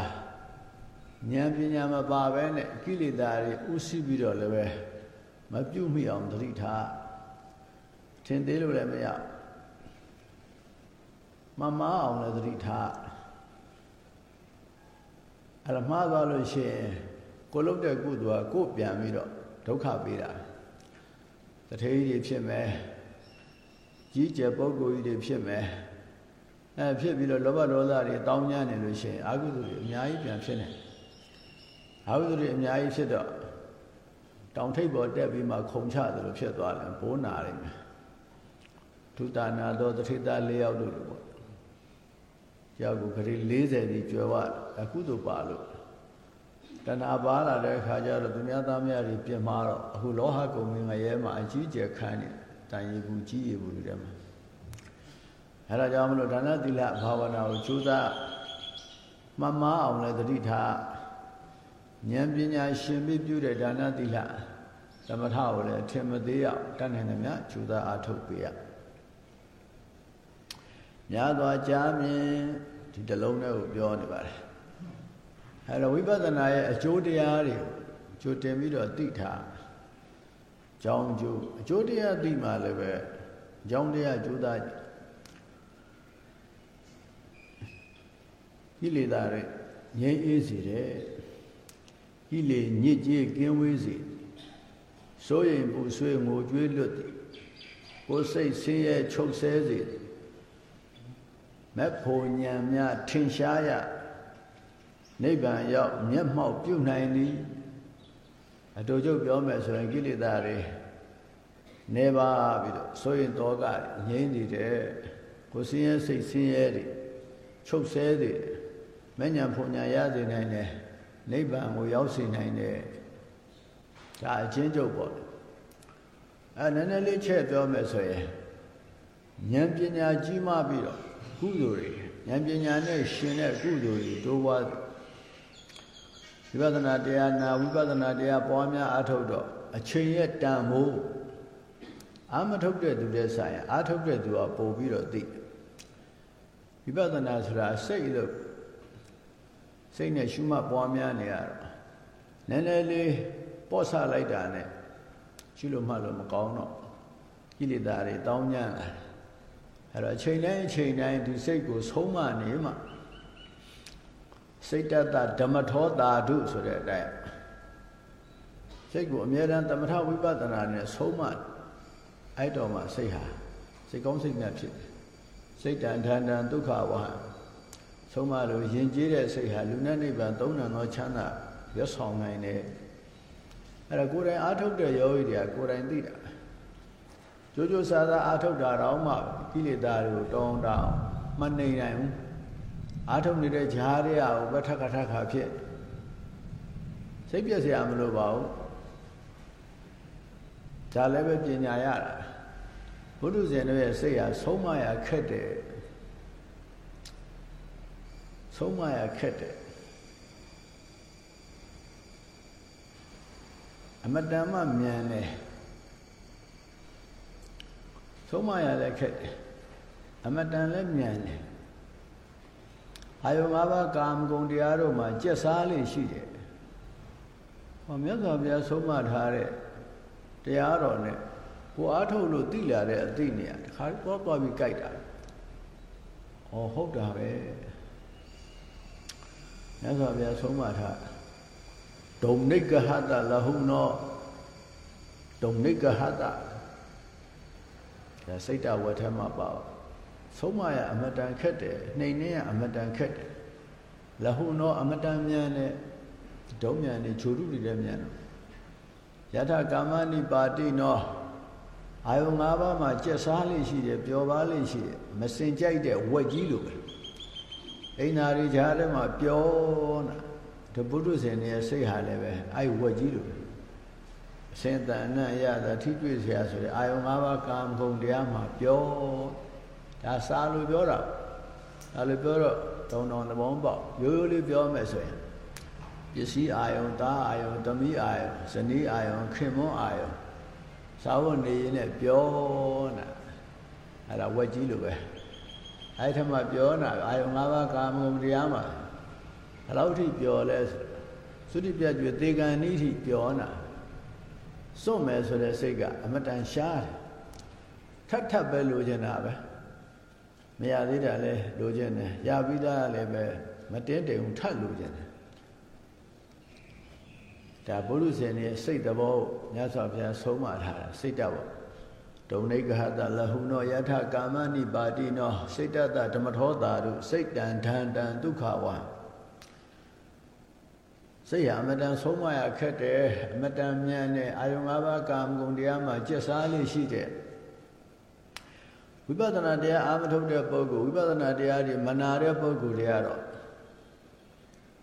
ဉာဏ်ပညာမပါဘဲနဲ့ကိလေသာတွေဥသိပြီးတော့လည်းပဲမပြုတ်မိအောင်သတိထားထင်သေးလို့လည်းမရမမအောင်လည်းသတိထားအဲ့ဒါမှားသွားလို့ရှိရင်ကိုလုတ်တဲ့ကုသိုလ်ကကိုပြန်ပြီးတော့ဒုက္ခပေးတာတထေးကြီးဖြစ်မယ် ကြီးကျယ်ပုဂ္ဂိုလ်ကြီးတွေဖြစ်မယ်အဲဖြစ်ပြီးတော့လောဘဒေါသတွေတောင်းညနေလို့ရှိရင်အာဟုသူတွေအများကြီးပြန်ဖြစ်နေအာဟုသူတွေအများကြီးဖြစ်တော့တောင်ထိပ်ပေါ်တက်ပြီးမှခုံချတယ်လို့ဖြစ်သွားတယ်ဘိုးနာနေမယ်ဒုတာနာသောတထိတာ၄ယောက်တို့လို့ပေါ့ယောက်ကိုခရီး40ဒီကျွယ်ဝအခုတို့ပါလို့တဏှာပါလာတဲ့အခါကျတော့သူများသားများတွေပြင်မာတော့အခုလောဟကုံမင်းငရဲမှာအကြီးကျယ်ခန်းနေတယ် တန်ရီဘူးကြီးရီဘူးတွေထဲမှာအဲဒါကြောင့်မလို့ဒါနသီလဘာဝနာကိုကြိုးစားမမအောင်လည်းတတိထားဉာဏ်ပညာရှင်ပြီးပြုတဲ့ဒါနသီလသမထကိုလည်းအထင်မသေးအောင်တတ်နိုင်တယ်များကြိုးစားအားထုတ်ပေးရများစွာကြားမြင်ဒီတလုံးနဲ့ကိုပြောနေပါတယ်အဲတော့ဝိပဿနာရဲ့အကျိုးတရားတွေကိုကြိုတင်ပြီးတော့သိထား ကြောင်းကျိုးအကျိုးတရားသိမှလည်းပဲကြောင်းတရားကျိုးသားကိလေသာတွေငြိမ်းအေးစေတယ်ကိလေညစ်ကြေးကင်းဝေးစေစိုးရင်ပူဆွေးငိုကြွေးလွတ်သည်ကိုယ်စိတ်ဆင်းရဲချုပ်ဆဲစေသည်မက်ဖို့ညံများထင်ရှားရနိဗ္ဗာန်ရောက်မျက်မှောက်ပြုနိုင်သည် အတူချုပ်ပြောမယ်ဆိုရင်ကိလေသာတွေနေပါပြီးတော့ဆိုရင်တောကငြိမ့်နေတယ်ကိုစင်းရဲစိတ်စင်းရဲတွေချုပ်ဆဲသည်မဉ္ဇဉ်ဖွညာရစေနိုင်တယ်နိဗ္ဗာန်ကိုရောက်စေနိုင်တယ်ဒါအချင်းချုပ်ပေါ့အဲနည်းနည်းလေးချက်ပြောမယ်ဆိုရင်ဉာဏ်ပညာကြီးမှပြီးတော့ကုသိုလ်တွေဉာဏ်ပညာနဲ့ရှင်တဲ့ကုသိုလ်တွေတိုးပွား ဝိပဿနာတရားနာဝိပဿနာတရားပွားများအထုတ်တော့အချိန်ရဲ့တန်မိုးအာမထုတ်တဲ့သူတဲ့ဆိုင်အာထုတ်တဲ့သူကပို့ပြီးတော့သိဝိပဿနာဆိုတာစိတ်လို့စိတ်နဲ့ရှုမှတ်ပွားများနေရတော့နည်းနည်းလေးပေါ့ဆလိုက်တာနဲ့ရှုလို့မှတ်လို့မကောင်းတော့ကိလေသာတွေတောင်းညံ့လာအဲ့တော့အချိန်တိုင်းအချိန်တိုင်းဒီစိတ်ကိုဆုံးမနေမှ စိတ်တတဓမ္မထောတာဓုဆိုတဲ့အတိုင်းစိတ်ကိုအမြဲတမ်းသမထဝိပဿနာနဲ့ဆုံးမအဲ့တော့မှစိတ်ဟာစိတ်ကောင်းစိတ်မြတ်ဖြစ်တယ်စိတ်တန်ထန်တန်ဒုက္ခဝဟဆုံးမလို့ယဉ်ကျေးတဲ့စိတ်ဟာလူနဲ့နိဗ္ဗာန်သုံးနံသောချမ်းသာရွတ်ဆောင်နိုင်တယ်အဲ့ဒါကိုယ်တိုင်အာထုတ်တဲ့ယောဂီတွေကကိုယ်တိုင်သိတာကြိုးကြိုးစားစားအာထုတ်တာတော့မှကိလေသာတွေကိုတောင်းတအောင်မနေနိုင်ဘူး အာထုတ်နေတဲ့ဈာတွေကဘထကထခါဖြစ်စိတ်ပြည့်စရာမလိုပါဘူးဒါလည်းပဲပညာရတာဘုဒ္ဓဇင်တို့ရဲ့စိတ်ဟာဆုံးမရခက်တယ်ဆုံးမရခက်တယ်အမတန်မှမြန်တယ်ဆုံးမရလည်းခက်တယ်အမတန်လည်းမြန်တယ် အာယု၅ပါးကာမဂုဏ်တရားတို့မှာကြက်စားလေးရှိတယ်ဟောမြတ်စွာဘုရားဆုံးမထားတဲ့တရားတော်နဲ့ကိုအားထုတ်လို့သိလာတဲ့အသိနေရတခါတော့သွားပြီးကြိုက်တာ။ဩဟုတ်တာပဲ။မြတ်စွာဘုရားဆုံးမထားဒုံနိကဟတလဟုနောဒုံနိကဟတဒါစိတ်တဝထမပေါ့ ဆုံးမရအမတန်ခက်တယ်နှိမ်နေရအမတန်ခက်တယ်လဟုနောအမတန်မြန်တဲ့ဒုံမြန်နေဂျိုရုတွေလည်းမြန်တော့ယထကာမနိပါတိနောအာယု၅ပါးမှာကြက်စားလေးရှိတယ်ပျော်ပါလေးရှိတယ်မစင်ကြိုက်တဲ့ဝက်ကြီးလိုပဲအိနာရီကြားထဲမှာပျော်နာတပုထုဇဉ်ရဲ့စိတ်ဟာလည်းပဲအဲ့ဝက်ကြီးလိုအစင်တန်နဲ့ရတာထိတွေ့เสียဆိုတဲ့အာယု၅ပါးကာမဂုဏ်တရားမှာပျော် ဒါစားလို့ပြောတာဒါလို့ပြောတော့တုံတုံသဘောပေါက်ရိုးရိုးလေးပြောမယ်ဆိုရင်ပစ္စည်းအာယုံသားအာယုံသမီးအာယုံဇနီးအာယုံခင်မွန်းအာယုံစာဝတ်နေရင်လည်းပြောနာအဲ့ဒါဝက်ကြီးလိုပဲအဲ့ထက်မှပြောနာအာယုံ၅ပါးကာမဂုဏ်တရားမှာဘယ်လောက်ထိပြောလဲသုတိပြတ်ကျွေသေကံဤထိပြောနာစွန့်မယ်ဆိုတဲ့စိတ်ကအမတန်ရှားတယ်ထပ်ထပ်ပဲလိုချင်တာပဲ မရသေးတာလဲလိုချင်တယ်ရပြီးသားလည်းပဲမတင်းတိမ်ထပ်လိုချင်တယ်ဒါဘုရုဇဉ်ရဲ့စိတ်တဘောမြတ်စွာဘုရားဆုံးမထားတာစိတ်တဘောဒုံနိဂဟတလဟုနောယထကာမနိပါတိနောစိတ်တတဓမ္မထောတာတို့စိတ်တန်ဒန္တံဒုက္ခဝံစိတ်ဟာအမတန်ဆုံးမရခက်တယ်အမတန်မြန်တယ်အာယုံ၅ပါးကာမဂုဏ်တရားမှာကျက်စားလေးရှိတယ် ဝိပဿနာတရားအာမထုတ်တဲ့ပုဂ္ဂိုလ်ဝိပဿနာတရားတွေမနာတဲ့ပုဂ္ဂိုလ်တွေကတော့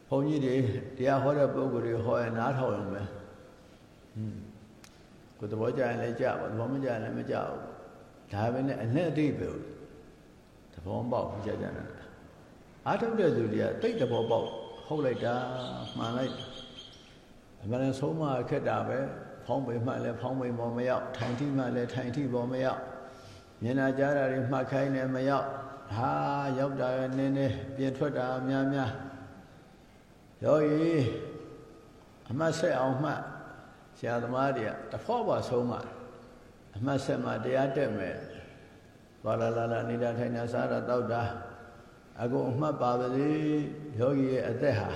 ဘုန်းကြီးတွေတရားဟောတဲ့ပုဂ္ဂိုလ်တွေဟောရင်နားထောင်ရုံပဲဟွန်းကိုယ်သဘောကျရင်လည်းကြပါသဘောမကျရင်လည်းမကြဘူးဒါပဲနဲ့အနဲ့အတိပဲသဘောပေါက်ကြကြတာအာထုတ်တဲ့သူတွေကတိတ်သဘောပေါက်ဟုတ်လိုက်တာမှန်လိုက်အမှန်ဆုံးမခက်တာပဲဖောင်းပိမှလည်းဖောင်းပိပေါ်မရောက်ထိုင်ထိမှလည်းထိုင်ထိပေါ်မရောက် မျက်နာကြားတာတွေမှတ်ခိုင်းလည်းမရောက်ဟာရောက်တာနည်းနည်းပြင်ထွက်တာများများယောဂီအမှတ်ဆက်အောင်မှတ်ဆရာသမားတွေကတဖော့ပါဆုံးမှအမှတ်ဆက်မှတရားတက်မယ်ဘာလာလာလာနေတာထိုင်တာစားတာတောက်တာအကုန်အမှတ်ပါပါစေယောဂီရဲ့အသက်ဟာ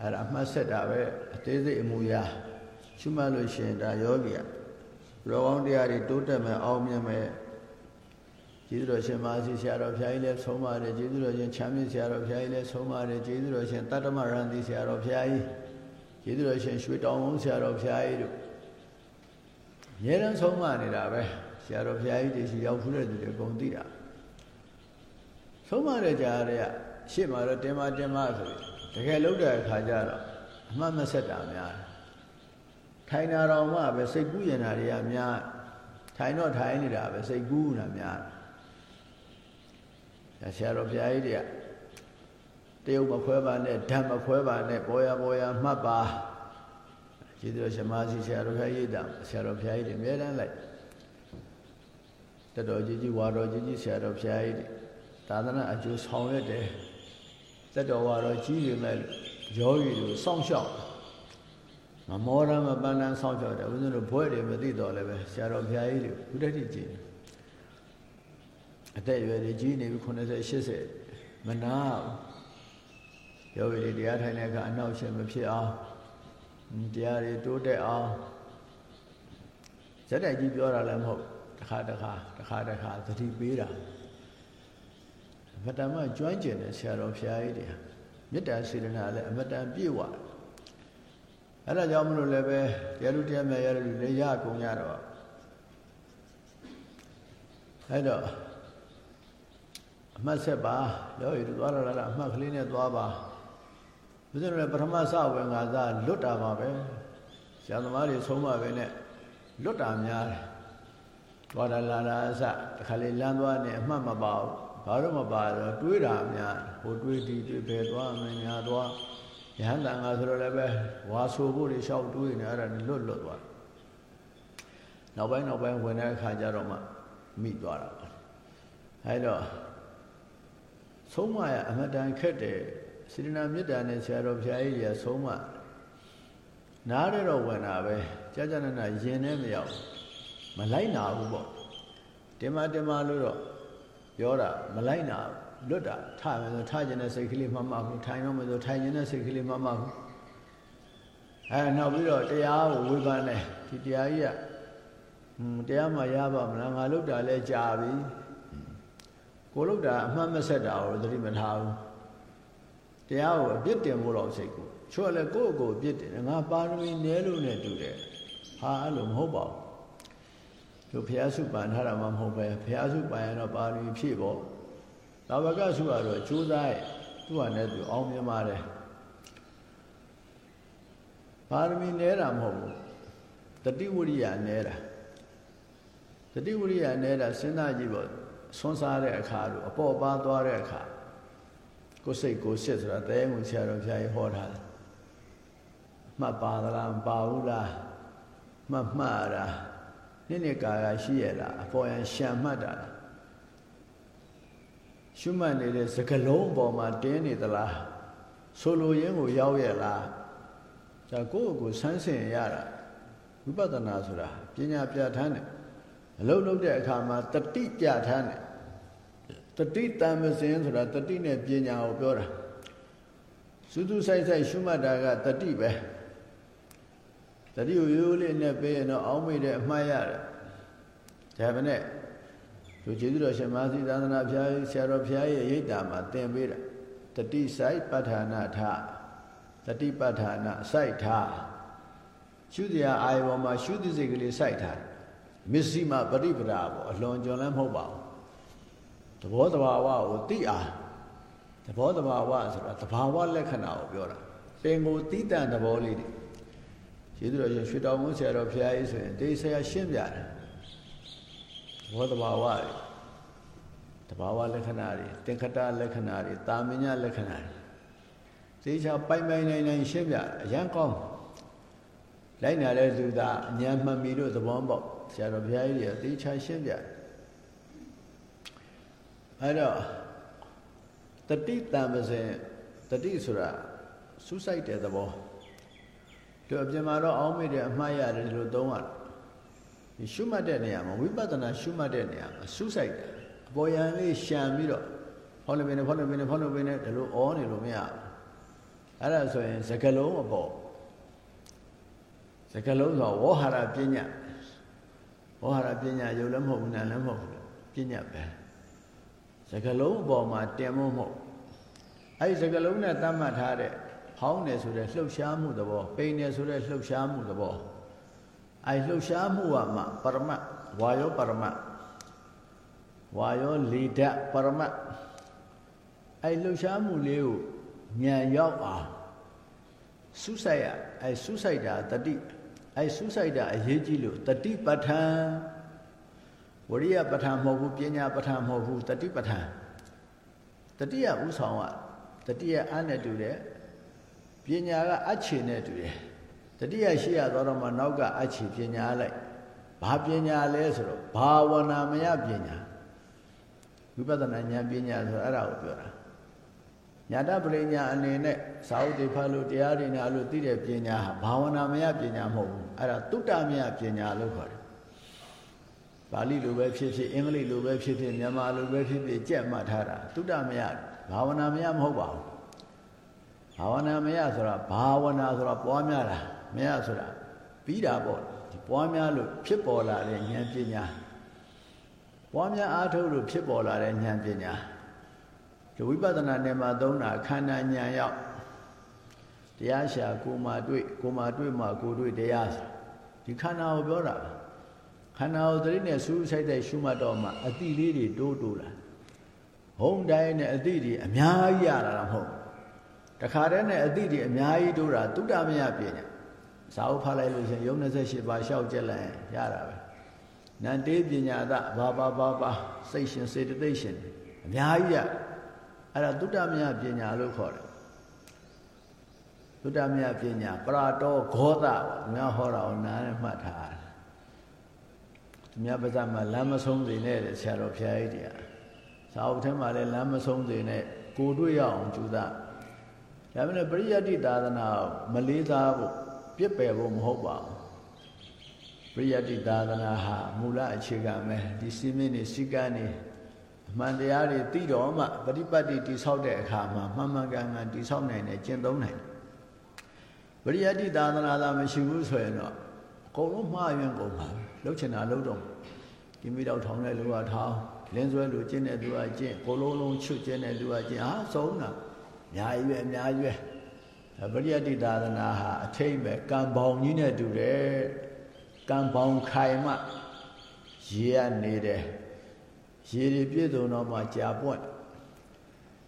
အဲ့ဒါအမှတ်ဆက်တာပဲအသေးစိတ်အမူအရာရှုမှတ်လို့ရှိရင်ဒါယောဂီကရောကောင်းတရားတွေတိုးတက်မယ်အောင်မြင်မယ် ကျေးဇူးတော်ရှင်မာစီဆရာတော်ဘုရားကြီးလည်းဆုံးပါတယ်ကျေးဇူးတော်ရှင်ချမ်းမြေဆရာတော်ဘုရားကြီးလည်းဆုံးပါတယ်ကျေးဇူးတော်ရှင်တတ္တမရန်တိဆရာတော်ဘုရားကြီးကျေးဇူးတော်ရှင်ရွှေတောင်ဝုန်းဆရာတော်ဘုရားကြီးတို့အများရန်ဆုံးမနေတာပဲဆရာတော်ဘုရားကြီးတည်ရှိရောက်ဖူးတဲ့သူတွေအကုန်သိတာဆုံးမတဲ့ကြားတွေကရှေ့မှာတော့တင်မတင်မဆိုပြီးတကယ်လုံးတဲ့အခါကျတော့အမှတ်မဆက်တာများတယ်ထိုင်တာတော့မှပဲစိတ်ကူးရင်တာတွေကများထိုင်တော့ထိုင်နေတာပဲစိတ်ကူးနေတာများတယ် ဆရာတော်ဘုရားကြီးတွေကတရုတ်မခွဲပါနဲ့ဓာတ်မခွဲပါနဲ့ပေါ်ရပေါ်ရမှတ်ပါကျေးဇူးတော်ရှမစီဆရာတော်ဘုရားကြီးတာဆရာတော်ဘုရားကြီးတွေအများတန်းလိုက်တတော်ကြီးကြီးဝါတော်ကြီးကြီးဆရာတော်ဘုရားကြီးတွေသာသနာအကျိုးဆောင်ရွက်တယ်တတော်ဝါတော်ကြီးတွေမဲ့ယောဂီတွေစောင့်ရှောက်မမောရမပန်းတန်းစောင့်ရှောက်တယ်ဦးဇင်းတို့ဘွဲတွေမသိတော့လည်းပဲဆရာတော်ဘုရားကြီးတွေဘုဒ္ဓတိကြည် အသက်အရွယ်တွေကြီးနေပြီ80 80မနာယောဂီတွေတရားထိုင်တဲ့အခါအနောက်ရှင်းမဖြစ်အောင်တရားတွေတိုးတက်အောင်ဇက်တိုက်ကြီးပြောတာလည်းမဟုတ်တစ်ခါတစ်ခါတစ်ခါတစ်ခါသတိပေးတာအမတန်မှကျွမ်းကျင်တဲ့ဆရာတော်ဘုရားကြီးတွေမေတ္တာစေတနာလည်းအမတန်ပြည့်ဝတယ်အဲ့ဒါကြောင့်မလို့လည်းပဲတရားလူတရားမြတ်ရလူလည်းရကုန်ရတော့အဲ့တော့ အမှတ်ဆက်ပါရောရည်သွားလာလာအမှတ်ကလေးနဲ့သွားပါဘုရားလည်းပထမစဝင်ငါသားလွတ်တာပါပဲဆရာသမားတွေဆုံးမပဲနဲ့လွတ်တာများတယ်သွားတာလာတာအစတခါလေလမ်းသွားနေအမှတ်မပါဘူးဘာလို့မပါတော့တွေးတာများဟိုတွေးဒီတွေးပဲသွားမညာသွားယဟန်တန်ကဆိုတော့လည်းပဲဝါဆိုဖို့တွေရှောက်တွေးနေအဲ့ဒါလွတ်လွတ်သွားနောက်ပိုင်းနောက်ပိုင်းဝင်တဲ့အခါကျတော့မှမိသွားတာပါအဲ့တော့ ဆုံးမရအမတန်ခက်တယ်စေတနာမေတ္တာနဲ့ဆရာတော်ဘုရားကြီးကြီးဆုံးမနားရတော့ဝင်တာပဲကြာကြာနာနာယင်နဲ့မရောက်မလိုက်နာဘူးပေါ့တင်မတင်မလို့တော့ပြောတာမလိုက်နာလွတ်တာထမယ်ဆိုထခြင်းတဲ့စိတ်ကလေးမှမဟုတ်ထိုင်တော့မယ်ဆိုထိုင်ခြင်းတဲ့စိတ်ကလေးမှမဟုတ်အဲနောက်ပြီးတော့တရားကိုဝေဖန်တယ်ဒီတရားကြီးကဟွန်းတရားမှရပါမလားငါလုတ်တာလဲကြာပြီ ကိုလုတ်တာအမှတ်မဆက်တာကိုသတိမထားဘူးတရားကိုအပြစ်တင်ဖို့တော့စိတ်ကိုချို့လည်းကိုယ့်ကိုယ်အပြစ်တင်ငါပါရမီနည်းလို့နဲ့တူတယ်ဟာအဲ့လိုမဟုတ်ပါဘူးတို့ဘုရားစုပန်ထားတာမှမဟုတ်ပဲဘုရားစုပန်ရင်တော့ပါရမီဖြည့်ပေါ့သာဝကစုကတော့ကြိုးစားရဲ့သူ့ဟာနဲ့သူအောင်မြင်ပါတယ်ပါရမီနည်းတာမဟုတ်ဘူးတတိဝရိယနည်းတာတတိဝရိယနည်းတာစဉ်းစားကြည့်ပေါ့ ဆွန်းစားတဲ့အခါတို့အပေါ်ပါသွားတဲ့အခါကိုယ်စိတ်ကိုယ်စစ်ဆိုတာတဲငုံဆရာတော်ဘုရားကြီးဟောထားတယ်မှတ်ပါသလားမပါဘူးလားမှတ်မှတ်တာနိနေကာကရှိရလားအပေါ်ရန်ရှံမှတ်တာလားရှုမှတ်နေတဲ့စကလုံးအပေါ်မှာတင်းနေသလားဆိုလိုရင်းကိုရောက်ရလားဒါကိုယ့်ကိုယ်ဆန်းစင်ရတာဝိပဿနာဆိုတာပညာပြဋ္ဌာန်းတယ် အလုံးလုံးတဲ့အခါမှာတတိပြဋ္ဌာန်းတယ်တတိတံမစင်ဆိုတာတတိနဲ့ပညာကိုပြောတာစူးစူးဆိုင်ဆိုင်ရှုမှတ်တာကတတိပဲတတိကိုရိုးရိုးလေးနဲ့ပေးရင်တော့အောင်းမိတဲ့အမှားရတယ်ဒါပဲနဲ့သူကျေးဇူးတော်ရှင်မသိသာသနာဘုရားဆရာတော်ဘုရားရဲ့ရိတ်တာမှာသင်ပေးတာတတိဆိုင်ပဋ္ဌာနာထတတိပဋ္ဌာနာစိုက်ထားရှုတရားအာယပေါ်မှာရှုသိစိတ်ကလေးစိုက်ထား မစ္စည်းမပရိပဒါပေါ့အလွန်ကျွံလည်းမဟုတ်ပါဘူးသဘောတဘာဝကိုသိအားသဘောတဘာဝဆိုတာတဘာဝလက္ခဏာကိုပြောတာပင်ကိုတိတန်သဘောလေးတွေကျေးဇူးတော်ရှင်ရွှေတောင်မုန်းဆရာတော်ဘုရားကြီးဆိုရင်တေးဆရာရှင်းပြတယ်သဘောတဘာဝတွေတဘာဝလက္ခဏာတွေသင်္ခတလက္ခဏာတွေတာမညလက္ခဏာတွေသေချာပိုင်ပိုင်နိုင်နိုင်ရှင်းပြအရန်ကောင်း လိုက်နာတဲ့သူသားအញ្ញမှတ်မိတို့သဘောပေါက်ဆရာတော်ဘုရားကြီးတွေသေချာရှင်းပြတယ်အဲ့တော့တတိတံပစင်တတိဆိုတာစူးစိုက်တဲ့သဘောသူအပြင်မှာတော့အောင်းမိတယ်အမှားရတယ်ဒီလိုသုံးရဒီရှုမှတ်တဲ့နေရာမှာဝိပဿနာရှုမှတ်တဲ့နေရာမှာစူးစိုက်တယ်အပေါ်ယံလေးရှံပြီးတော့ဖောလို့ပင်နဲ့ဖောလို့ပင်နဲ့ဖောလို့ပင်နဲ့ဒီလိုအောနေလို့မရဘူးအဲ့ဒါဆိုရင်စကလုံးအပေါ် စကလုံးဆိုဝေါဟာရပညာဝေါဟာရပညာရုပ်လည်းမဟုတ်ဘူးနာလည်းမဟုတ်ဘူးပညာပဲစကလုံးအပေါ်မှာတင်မို့မို့အဲ့ဒီစကလုံးနဲ့သတ်မှတ်ထားတဲ့ဟောင်းတယ်ဆိုတဲ့လှုပ်ရှားမှုသဘောပိန်တယ်ဆိုတဲ့လှုပ်ရှားမှုသဘောအဲ့လှုပ်ရှားမှုကမှပရမတ်ဝါယောပရမတ်ဝါယောလေဓာတ်ပရမတ်အဲ့လှုပ်ရှားမှုလေးကိုဉာဏ်ရောက်အောင်စူးစိုက်ရအဲ့စူးစိုက်တာတတိ အဲ့စူးစိုက်တာအရေးကြီးလို့တတိပဋ္ဌာန်ဝရိယပဋ္ဌာန်မဟုတ်ဘူးပညာပဋ္ဌာန်မဟုတ်ဘူးတတိပဋ္ဌာန်တတိယဥဆောင်ကတတိယအားနဲ့တူတယ်ပညာကအချေနဲ့တူတယ်တတိယရှိရသောတော့မှနောက်ကအချေပညာလိုက်ဘာပညာလဲဆိုတော့ဘာဝနာမယပညာဝိပဿနာဉာဏ်ပညာဆိုအဲ့ဒါကိုပြောတာညာတပရိညာအနေနဲ့သာဝတိဖတ်လို့တရားတွေနာလို့သိတဲ့ပညာဟာဘာဝနာမယပညာမဟုတ်ဘူး အဲ့ဒါတုတ္တမယပညာလို့ခေါ်တယ်ပါဠိလိုပဲဖြစ်ဖြစ်အင်္ဂလိပ်လိုပဲဖြစ်ဖြစ်မြန်မာလိုပဲဖြစ်ဖြစ်ကြက်မှတ်ထားတာတုတ္တမယဘာဝနာမယမဟုတ်ပါဘူးဘာဝနာမယဆိုတာဘာဝနာဆိုတာပွားများတာမယဆိုတာပြီးတာပေါ့ဒီပွားများလို့ဖြစ်ပေါ်လာတဲ့ဉာဏ်ပညာပွားများအားထုတ်လို့ဖြစ်ပေါ်လာတဲ့ဉာဏ်ပညာဒီဝိပဿနာနယ်မှာသုံးတာခန္ဓာဉာဏ်ရောက် တရားရှာကိုမှတွေ့ကိုမှတွေ့မှကိုတွေ့တရားဒီခန္ဓာကိုပြောတာခန္ဓာကိုသတိနဲ့စူးစိုက်တဲ့ရှုမှတ်တော့မှအတိလေးတွေတိုးတိုးလာဟုံတိုင်းနဲ့အတိတွေအများကြီးရလာတာမဟုတ်တခါတည်းနဲ့အတိတွေအများကြီးတိုးတာတုတ္တမယပညာစာအုပ်ဖတ်လိုက်လို့ရှင်ယုံ28ပါးရှောက်ကြက်လိုက်ရတာပဲနန္တေပညာသဘာဘာဘာဘာစိတ်ရှင်စေတသိက်ရှင်အများကြီးရအဲ့ဒါတုတ္တမယပညာလို့ခေါ်တယ် တုတ္တမယပညာပရာတောဂောသပေါ့ငါဟောတာကိုနားနဲ့မှတ်ထားတယ်သူများပါးစပ်မှာလမ်းမဆုံးစေနဲ့တဲ့ဆရာတော်ဘုရားကြီးတရားစာအုပ်ထဲမှာလည်းလမ်းမဆုံးစေနဲ့ကိုတွေ့ရအောင်ကြိုးစားဒါပေမဲ့ပရိယတ္တိသာသနာမလေးစားဖို့ပြစ်ပယ်ဖို့မဟုတ်ပါဘူးပရိယတ္တိသာသနာဟာမူလအခြေခံပဲဒီစီမင်းနေစီကံနေအမှန်တရားတွေသိတော်မှပฏิပတ်တိတိဆောက်တဲ့အခါမှာမှန်မှန်ကန်ကန်တိဆောက်နိုင်တယ်ကျင့်သုံးနိုင်တယ် ပရိယတ္တိသာသနာသာမရှိဘူးဆိုရင်တော့အကုန်လုံးမှားယွင်းကုန်ပါလှုပ်ချင်တာလှုပ်တော့ဒီမိတော့ထောင်တဲ့လူကထောင်လင်းဆွဲလူကျင့်တဲ့လူကကျင့်ကိုလုံးလုံးချွတ်ကျင့်တဲ့လူကကျင့်ဟာဆုံးတာအများကြီးပဲအများကြီးပဲပရိယတ္တိသာသနာဟာအထိမ့်ပဲကံပေါင်ကြီးနဲ့တူတယ်ကံပေါင်ခိုင်မှရေရနေတယ်ရေတွေပြည့်စုံတော့မှကြာပွင့်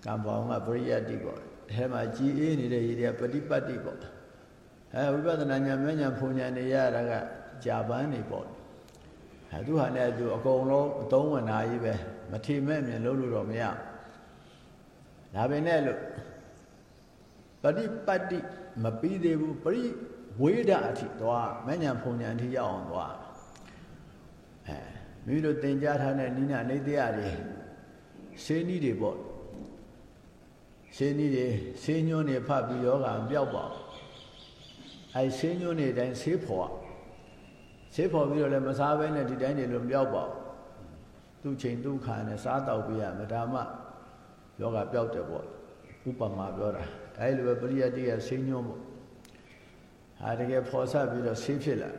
ကံပေါင်ကပရိယတ္တိပေါ့အဲမှာကြည်အေးနေတဲ့ရေတွေကပฏิပတ်တိပေါ့ အဲဝိပဿနာဉာဏ်မဲ့ဉာဏ်ဖုန်ဉာဏ်နေရတာကကြာပန်းနေပေါ့အဲသူဟာလည်းသူအကုန်လုံးအသုံးဝင်တာကြီးပဲမထေမဲ့မြင်လို့လို့တော့မရဒါပဲနဲ့လို့ပฏิပတ်တိမပြီးသေးဘူးပရိဝေဒအထိသွားမဲ့ဉာဏ်ဖုန်ဉာဏ်အထိရောက်အောင်သွားအဲမိတို့သင်ကြားထားတဲ့နိနာနေတရားတွေရှင်းနည်းတွေပေါ့ရှင်းနည်းတွေရှင်းညွန်းတွေဖတ်ပြီးယောဂပျောက်ပါ အဲရှင်းညွန်းတွေတိုင်းဆေးဖော်ဆေးဖော်ပြီးတော့လည်းမစားဘဲနဲ့ဒီတိုင်းနေလို့မပြောက်ပါဘူးသူ့ချိန်သူ့ခါနဲ့စားတော့ပြရမဒါမှယောဂပျောက်တယ်ပေါ့ဥပမာပြောတာအဲလိုပဲပရိယတ်တိကဆေးညွန်းပေါ့ဟာတကယ်ဖော်ဆက်ပြီးတော့ဆေးဖြစ်လာ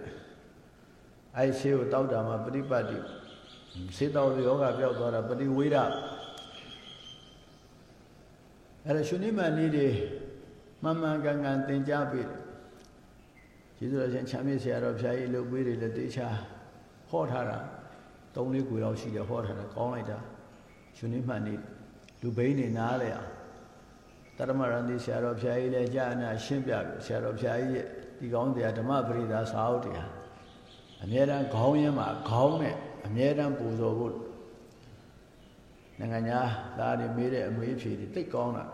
အဲဆေးကိုတောက်တာမှပฏิပတ်တိဆေးတောက်ပြီးယောဂပျောက်သွားတာပฏิဝေဒအဲ့ဒါရှင်နိမန်လေးတွေမှန်မှန်ကန်ကန်သင်ကြားပြီးတယ် ကျေးဇူးတော်ရှင်ချမ်းမြေ့ဆရာတော်ဘုရားကြီးလုပ်ပေးတယ်လက်သေးချာဟောထားတာ၃လေးကိုလောက်ရှိတယ်ဟောထားတာကောင်းလိုက်တာရှင်နိမှန်နေလူဘိန်းနေနားလေအောင်တရမရန်ဒီဆရာတော်ဘုရားကြီးလည်းကြာနာရှင်းပြပြီဆရာတော်ဘုရားကြီးရဲ့ဒီကောင်းတရားဓမ္မပရိဒါစာအုပ်တရားအမြဲတမ်းခေါင်းရင်းမှာခေါင်းနဲ့အမြဲတမ်းပူဇော်ဖို့နိုင်ငံသားသားတွေမေးတဲ့အမေးဖြေတွေတိတ်ကောင်းတာ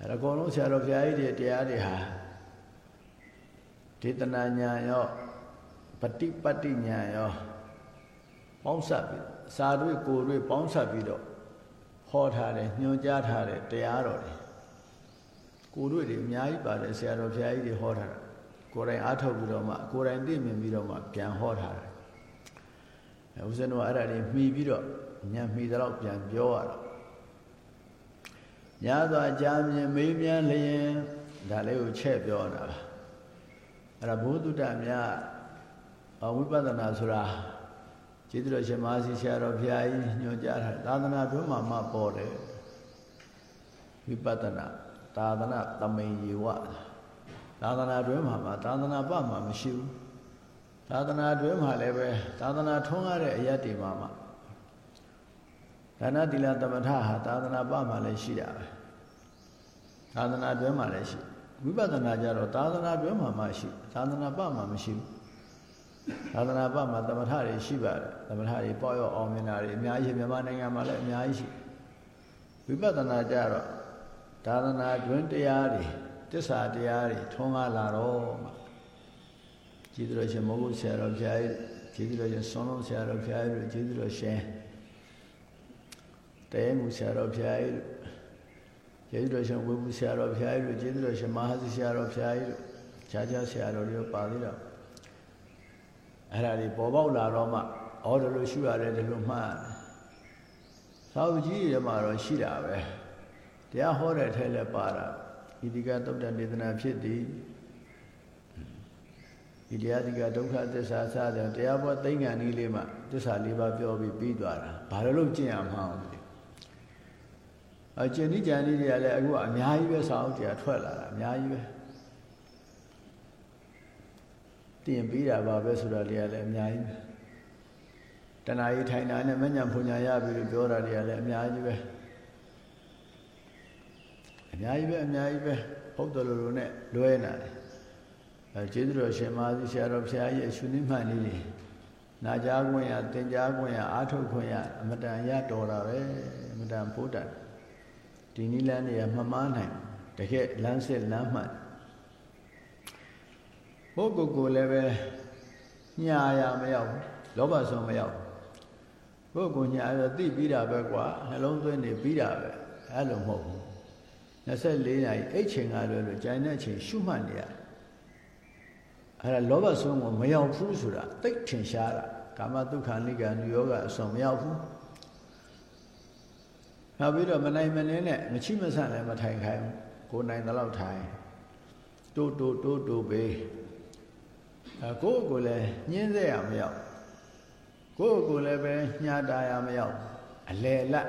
အဲဒါအကုန်လုံးဆရာတော်ဘုရားကြီးတွေတရားတွေဟာ ဒေသနာညာရောပฏิပတ်တိညာရောပေါင်းစပ်ပြီးစာတွေကိုယ်တွေပေါင်းစပ်ပြီးတော့ဟောထားတယ်ညွှန်ကြားထားတယ်တရားတော်တွေကိုယ်တွေတွေအများကြီးပါတယ်ဆရာတော်ဘုရားကြီးတွေဟောထားတာကိုယ်တိုင်အားထုတ်ပြီးတော့မှကိုယ်တိုင်သိမြင်ပြီးတော့မှပြန်ဟောထားတယ်အဲဦးဇင်းတို့အဲ့ဒါတွေမှီပြီးတော့ညာမှီတော့ပြန်ပြောရတော့ညာစွာကြားမြင်မေးမြန်းလျင်ဒါလေးကိုချက်ပြောတာပါ အဲ့ဒါဘုဒ္ဓတမြတ်ဝိပဿနာဆိုတာကျေးဇူးတော်ရှင်မဟာစီဆရာတော်ဘုရားကြီးညွှန်ကြားတာသာသနာ့ဘုမှာမှပေါ်တယ်ဝိပဿနာသာသနာတမိန်ယေဝသာသနာတွင်မှာမှသာသနာပမှာမရှိဘူးသာသနာတွင်မှာလည်းပဲသာသနာထွန်းကားတဲ့အရာတွေမှာမှဒါနသီလသမထဟာသာသနာ့ပမှာလည်းရှိတာပဲသာသနာတွဲမှာလည်းရှိ ဝိပဿနာကြတော့သာသနာတွဲမှာမှရှိသာသနာ့ပမှာမရှိဘူးသာသနာ့ပမှာသမထတွေရှိပါတယ်သမထတွေပေါ့ရောအောင်မြင်တာတွေအများကြီးမြန်မာနိုင်ငံမှာလည်းအများကြီးရှိဝိပဿနာကြတော့သာသနာတွင်တရားတွေတစ္ဆာတရားတွေထွန်းကားလာတော့မှကြည်သူတော်ရှင်မောဂုဆရာတော်ဘုရားကြီးကြည်သူတော်ရှင်ဆွမ်းလုံးဆရာတော်ဘုရားကြီးတို့ကြည်သူတော်ရှင်တဲမှုဆရာတော်ဘုရားကြီးတို့ ကျေးဇူးတော်ရှင်ဝေဘူးဆရာတော်ဘုရားကြီးတို့ကျေးဇူးတော်ရှင်မဟာစီဆရာတော်ဘုရားကြီးတို့ခြားခြားဆရာတော်တွေပါသေးတော့အဲ့ဒါတွေပေါ်ပေါက်လာတော့မှဩဒါလိုရှုရတယ်ဒီလိုမှတ်ရတယ်သာဝကြီးတွေမှာတော့ရှိတာပဲတရားဟောတဲ့ထဲလည်းပါတာဣတိကသုတ်တဒေသနာဖြစ်သည်ဣတိယတိကဒုက္ခသစ္စာစတဲ့တရားပေါ်သိဉ္ဇာနည်းလေးမှသစ္စာလေးပါးပြောပြီးပြီးသွားတာဘာလို့လို့ကျင့်ရမှာလဲအ ကျင့်ဤကြံဤတွေကလည်းအခုကအများကြီးပဲစာအုပ်တရားထွက်လာတာအများကြီးပဲတင်ပြီးတာပါပဲဆိုတာတွေကလည်းအများကြီးပဲတဏှာကြီးထိုင်တာနဲ့မညံဖုန်ညာရပြီးပြောတာတွေကလည်းအများကြီးပဲအများကြီးပဲအများကြီးပဲဟုတ်တယ်လို့လို့နဲ့လွဲနာတယ်အဲကျေးဇူးတော်ရှင်မသီဆရာတော်ဘုရားရဲ့အရှင်နိမှန်လေးတွေနာကြားခွင့်ရသင်ကြားခွင့်ရအားထုတ်ခွင့်ရအမတန်ရတော်တာပဲအမတန်ဖို့တတ် ဒီနိလန်းတွေကမမားနိုင်တကယ်လမ်းစစ်လမ်းမှန်ဘုဂုကိုလည်းပဲညာရမရောက်လောဘဆုံးမရောက်ဘုဂုညာရသိပြီးတာပဲကွာနှလုံးသွင်းနေပြီးတာပဲအဲ့လိုမဟုတ်ဘူး24နာရီအိတ်ချိန်ကလွယ်လို့ကြိုင်တဲ့အချိန်ရှုမှတ်နေရအဲ့ဒါလောဘဆုံးကိုမရောက်ဘူးဆိုတာသိထင်ရှားတာကာမဒုက္ခနိကနုယောဂအစွန်မရောက်ဘူး နောက်ပြီးတော့မနိုင်မနှင်းနဲ့မချိမဆန့်လည်းမထိုင်ခိုင်းဘူးကိုနိုင်တဲ့လောက်ထိုင်တိုးတိုးတိုးတိုးပေးအဲကိုယ့်ကိုယ်လည်းညှင်းစေရမရောက်ကိုယ့်ကိုယ်လည်းပဲညှာတာရမရောက်အလေလတ်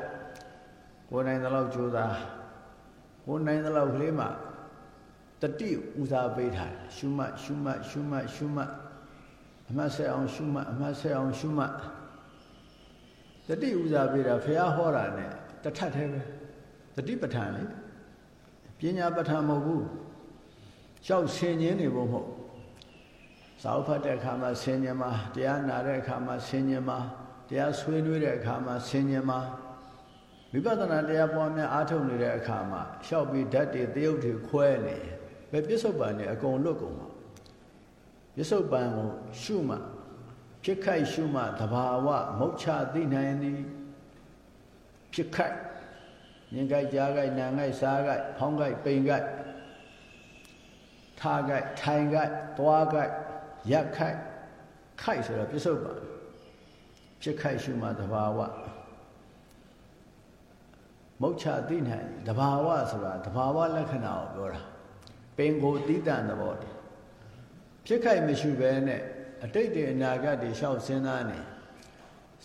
ကိုနိုင်တဲ့လောက်ကြိုးစားကိုနိုင်တဲ့လောက်ကလေးမှာတတိဥစားပေးထားတယ်ရှုမှတ်ရှုမှတ်ရှုမှတ်ရှုမှတ်အမှတ်ဆက်အောင်ရှုမှတ်အမှတ်ဆက်အောင်ရှုမှတ်တတိဥစားပေးတာဖះဟောတာ ਨੇ တထက်သေးပဲတတိပဋ္ဌာန်လေပညာပဋ္ဌာန်မဟုတ်ဘူးရှောက်ဆင်ញင်းနေဖို့မဟုတ်စာအုပ်ဖတ်တဲ့အခါမှာဆင်ញင်မှာတရားနာတဲ့အခါမှာဆင်ញင်မှာတရားဆွေးနွေးတဲ့အခါမှာဆင်ញင်မှာဝိပဿနာတရားပွားများအားထုတ်နေတဲ့အခါမှာရှောက်ပြီးဓာတ်တွေတယုတ်တွေခွဲနေဘယ်ပြစ္ဆုတ်ပံနေအကုန်လွတ်ကုန်မှာပြစ္ဆုတ်ပံကိုရှုမှဖြစ်ခိုက်ရှုမှတဘာဝမုတ်ချသိနိုင်သည် ဖြစ်ခိုက်မြင်ခိုက်ကြားခိုက်နာခိုက်စားခိုက်ဖောင်းခိုက်ပိန်ခိုက်ထားခိုက်ထိုင်ခိုက်သွားခိုက်ရက်ခိုက်ခိုက်ဆိုတော့ပြစ္ဆုတ်ပံဖြစ်ခိုက်ရှုမှတဘာဝမုတ်ချသိနိုင်တဘာဝဆိုတာတဘာဝလက္ခဏာကိုပြောတာပင်ကိုတိတန်သဘောတည်းဖြစ်ခိုက်မရှိဘဲနဲ့အတိတ်တွေအနာဂတ်တွေရှောက်စဉ်းစားနေ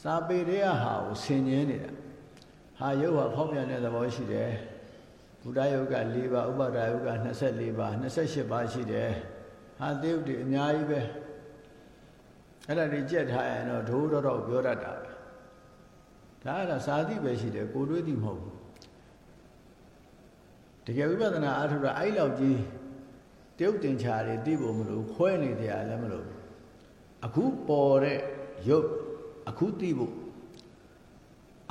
စာပေတွေကဟာကိုဆင်ញင်းနေတာ ဟာယုတ်ဟာဖောက်ပြန်တဲ့သဘောရှိတယ်ဘုရားယုတ်က၄ပါးဥပဒါယုတ်က24ပါး28ပါးရှိတယ်ဟာသေယုတ်တွေအများကြီးပဲအဲ့ဒါတွေကြက်ထားရင်တော့ဒိုးတော့တော့ပြောတတ်တာပဲဒါအဲ့ဒါစာသိပဲရှိတယ်ကိုတွေးသိမဟုတ်ဘူးတကယ်ဝိပဿနာအားထုတ်တာအဲ့လောက်ကြီးတယုတ်တင်ချာတွေသိဖို့မလို့ခွဲနေတရားလည်းမလို့အခုပေါ်တဲ့ရုပ်အခုသိဖို့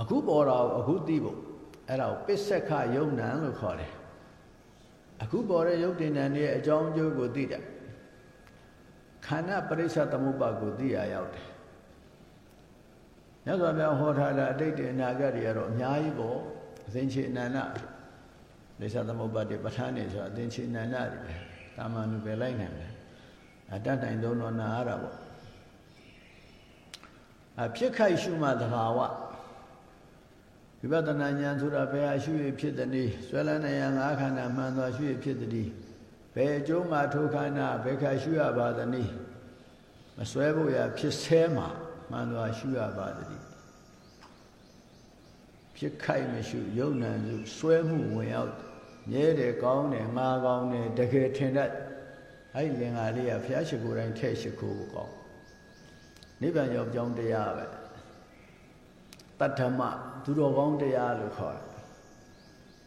အခုပေါ်တာအခုသိဖို့အဲ့ဒါကိုပစ္စက္ခယုံနံလို့ခေါ်တယ်အခုပေါ်တဲ့ရုပ်တင်နံရဲ့အကြောင်းအကျိုးကိုသိတယ်ခန္ဓာပရိစ္ဆသမုပ္ပါကိုသိရရောက်တယ်မြတ်စွာဘုရားဟောထားတာအတိတ်အနာဂတ်တွေကတော့အများကြီးပေါ့အသင်္ချေအနန္တလိစ္ဆသမုပ္ပါတိပဋ္ဌာန်းနေဆိုအသင်္ချေအနန္တတွေပဲတာမန်လူပဲလိုက်နိုင်တယ်အတတ်တိုင်သုံးတော့နာရတာပေါ့အဖြစ်ခိုက်ရှုမှသဘာဝ ဝိပဿနာဉာဏ်ဆိုတာဘယ်အရှုရဖြစ်တဲ့နည်းဆွဲလန်းနေရငါးခန္ဓာမှန်သောရှုရဖြစ်တဲ့နည်းဘယ်အကျိုးငါထိုခန္ဓာဘယ်ခါရှုရပါသနည်းမဆွဲဖို့ရဖြစ်ဆဲမှာမှန်သောရှုရပါသနည်းဖြစ်ခိုက်မရှုယုံနံစုဆွဲမှုဝင်ရောက်မြဲတယ်ကောင်းတယ်ငါကောင်းတယ်တကယ်ထင်တတ်အဲ့လင်္ကာလေးကဘုရားရှိခိုးတိုင်းထဲ့ရှိခိုးကိုကောင်းနိဗ္ဗာန်ရောက်ကြောင်းတရားပဲ တတ္ထမသူတော်ကောင်းတရားလို့ခေါ်တယ်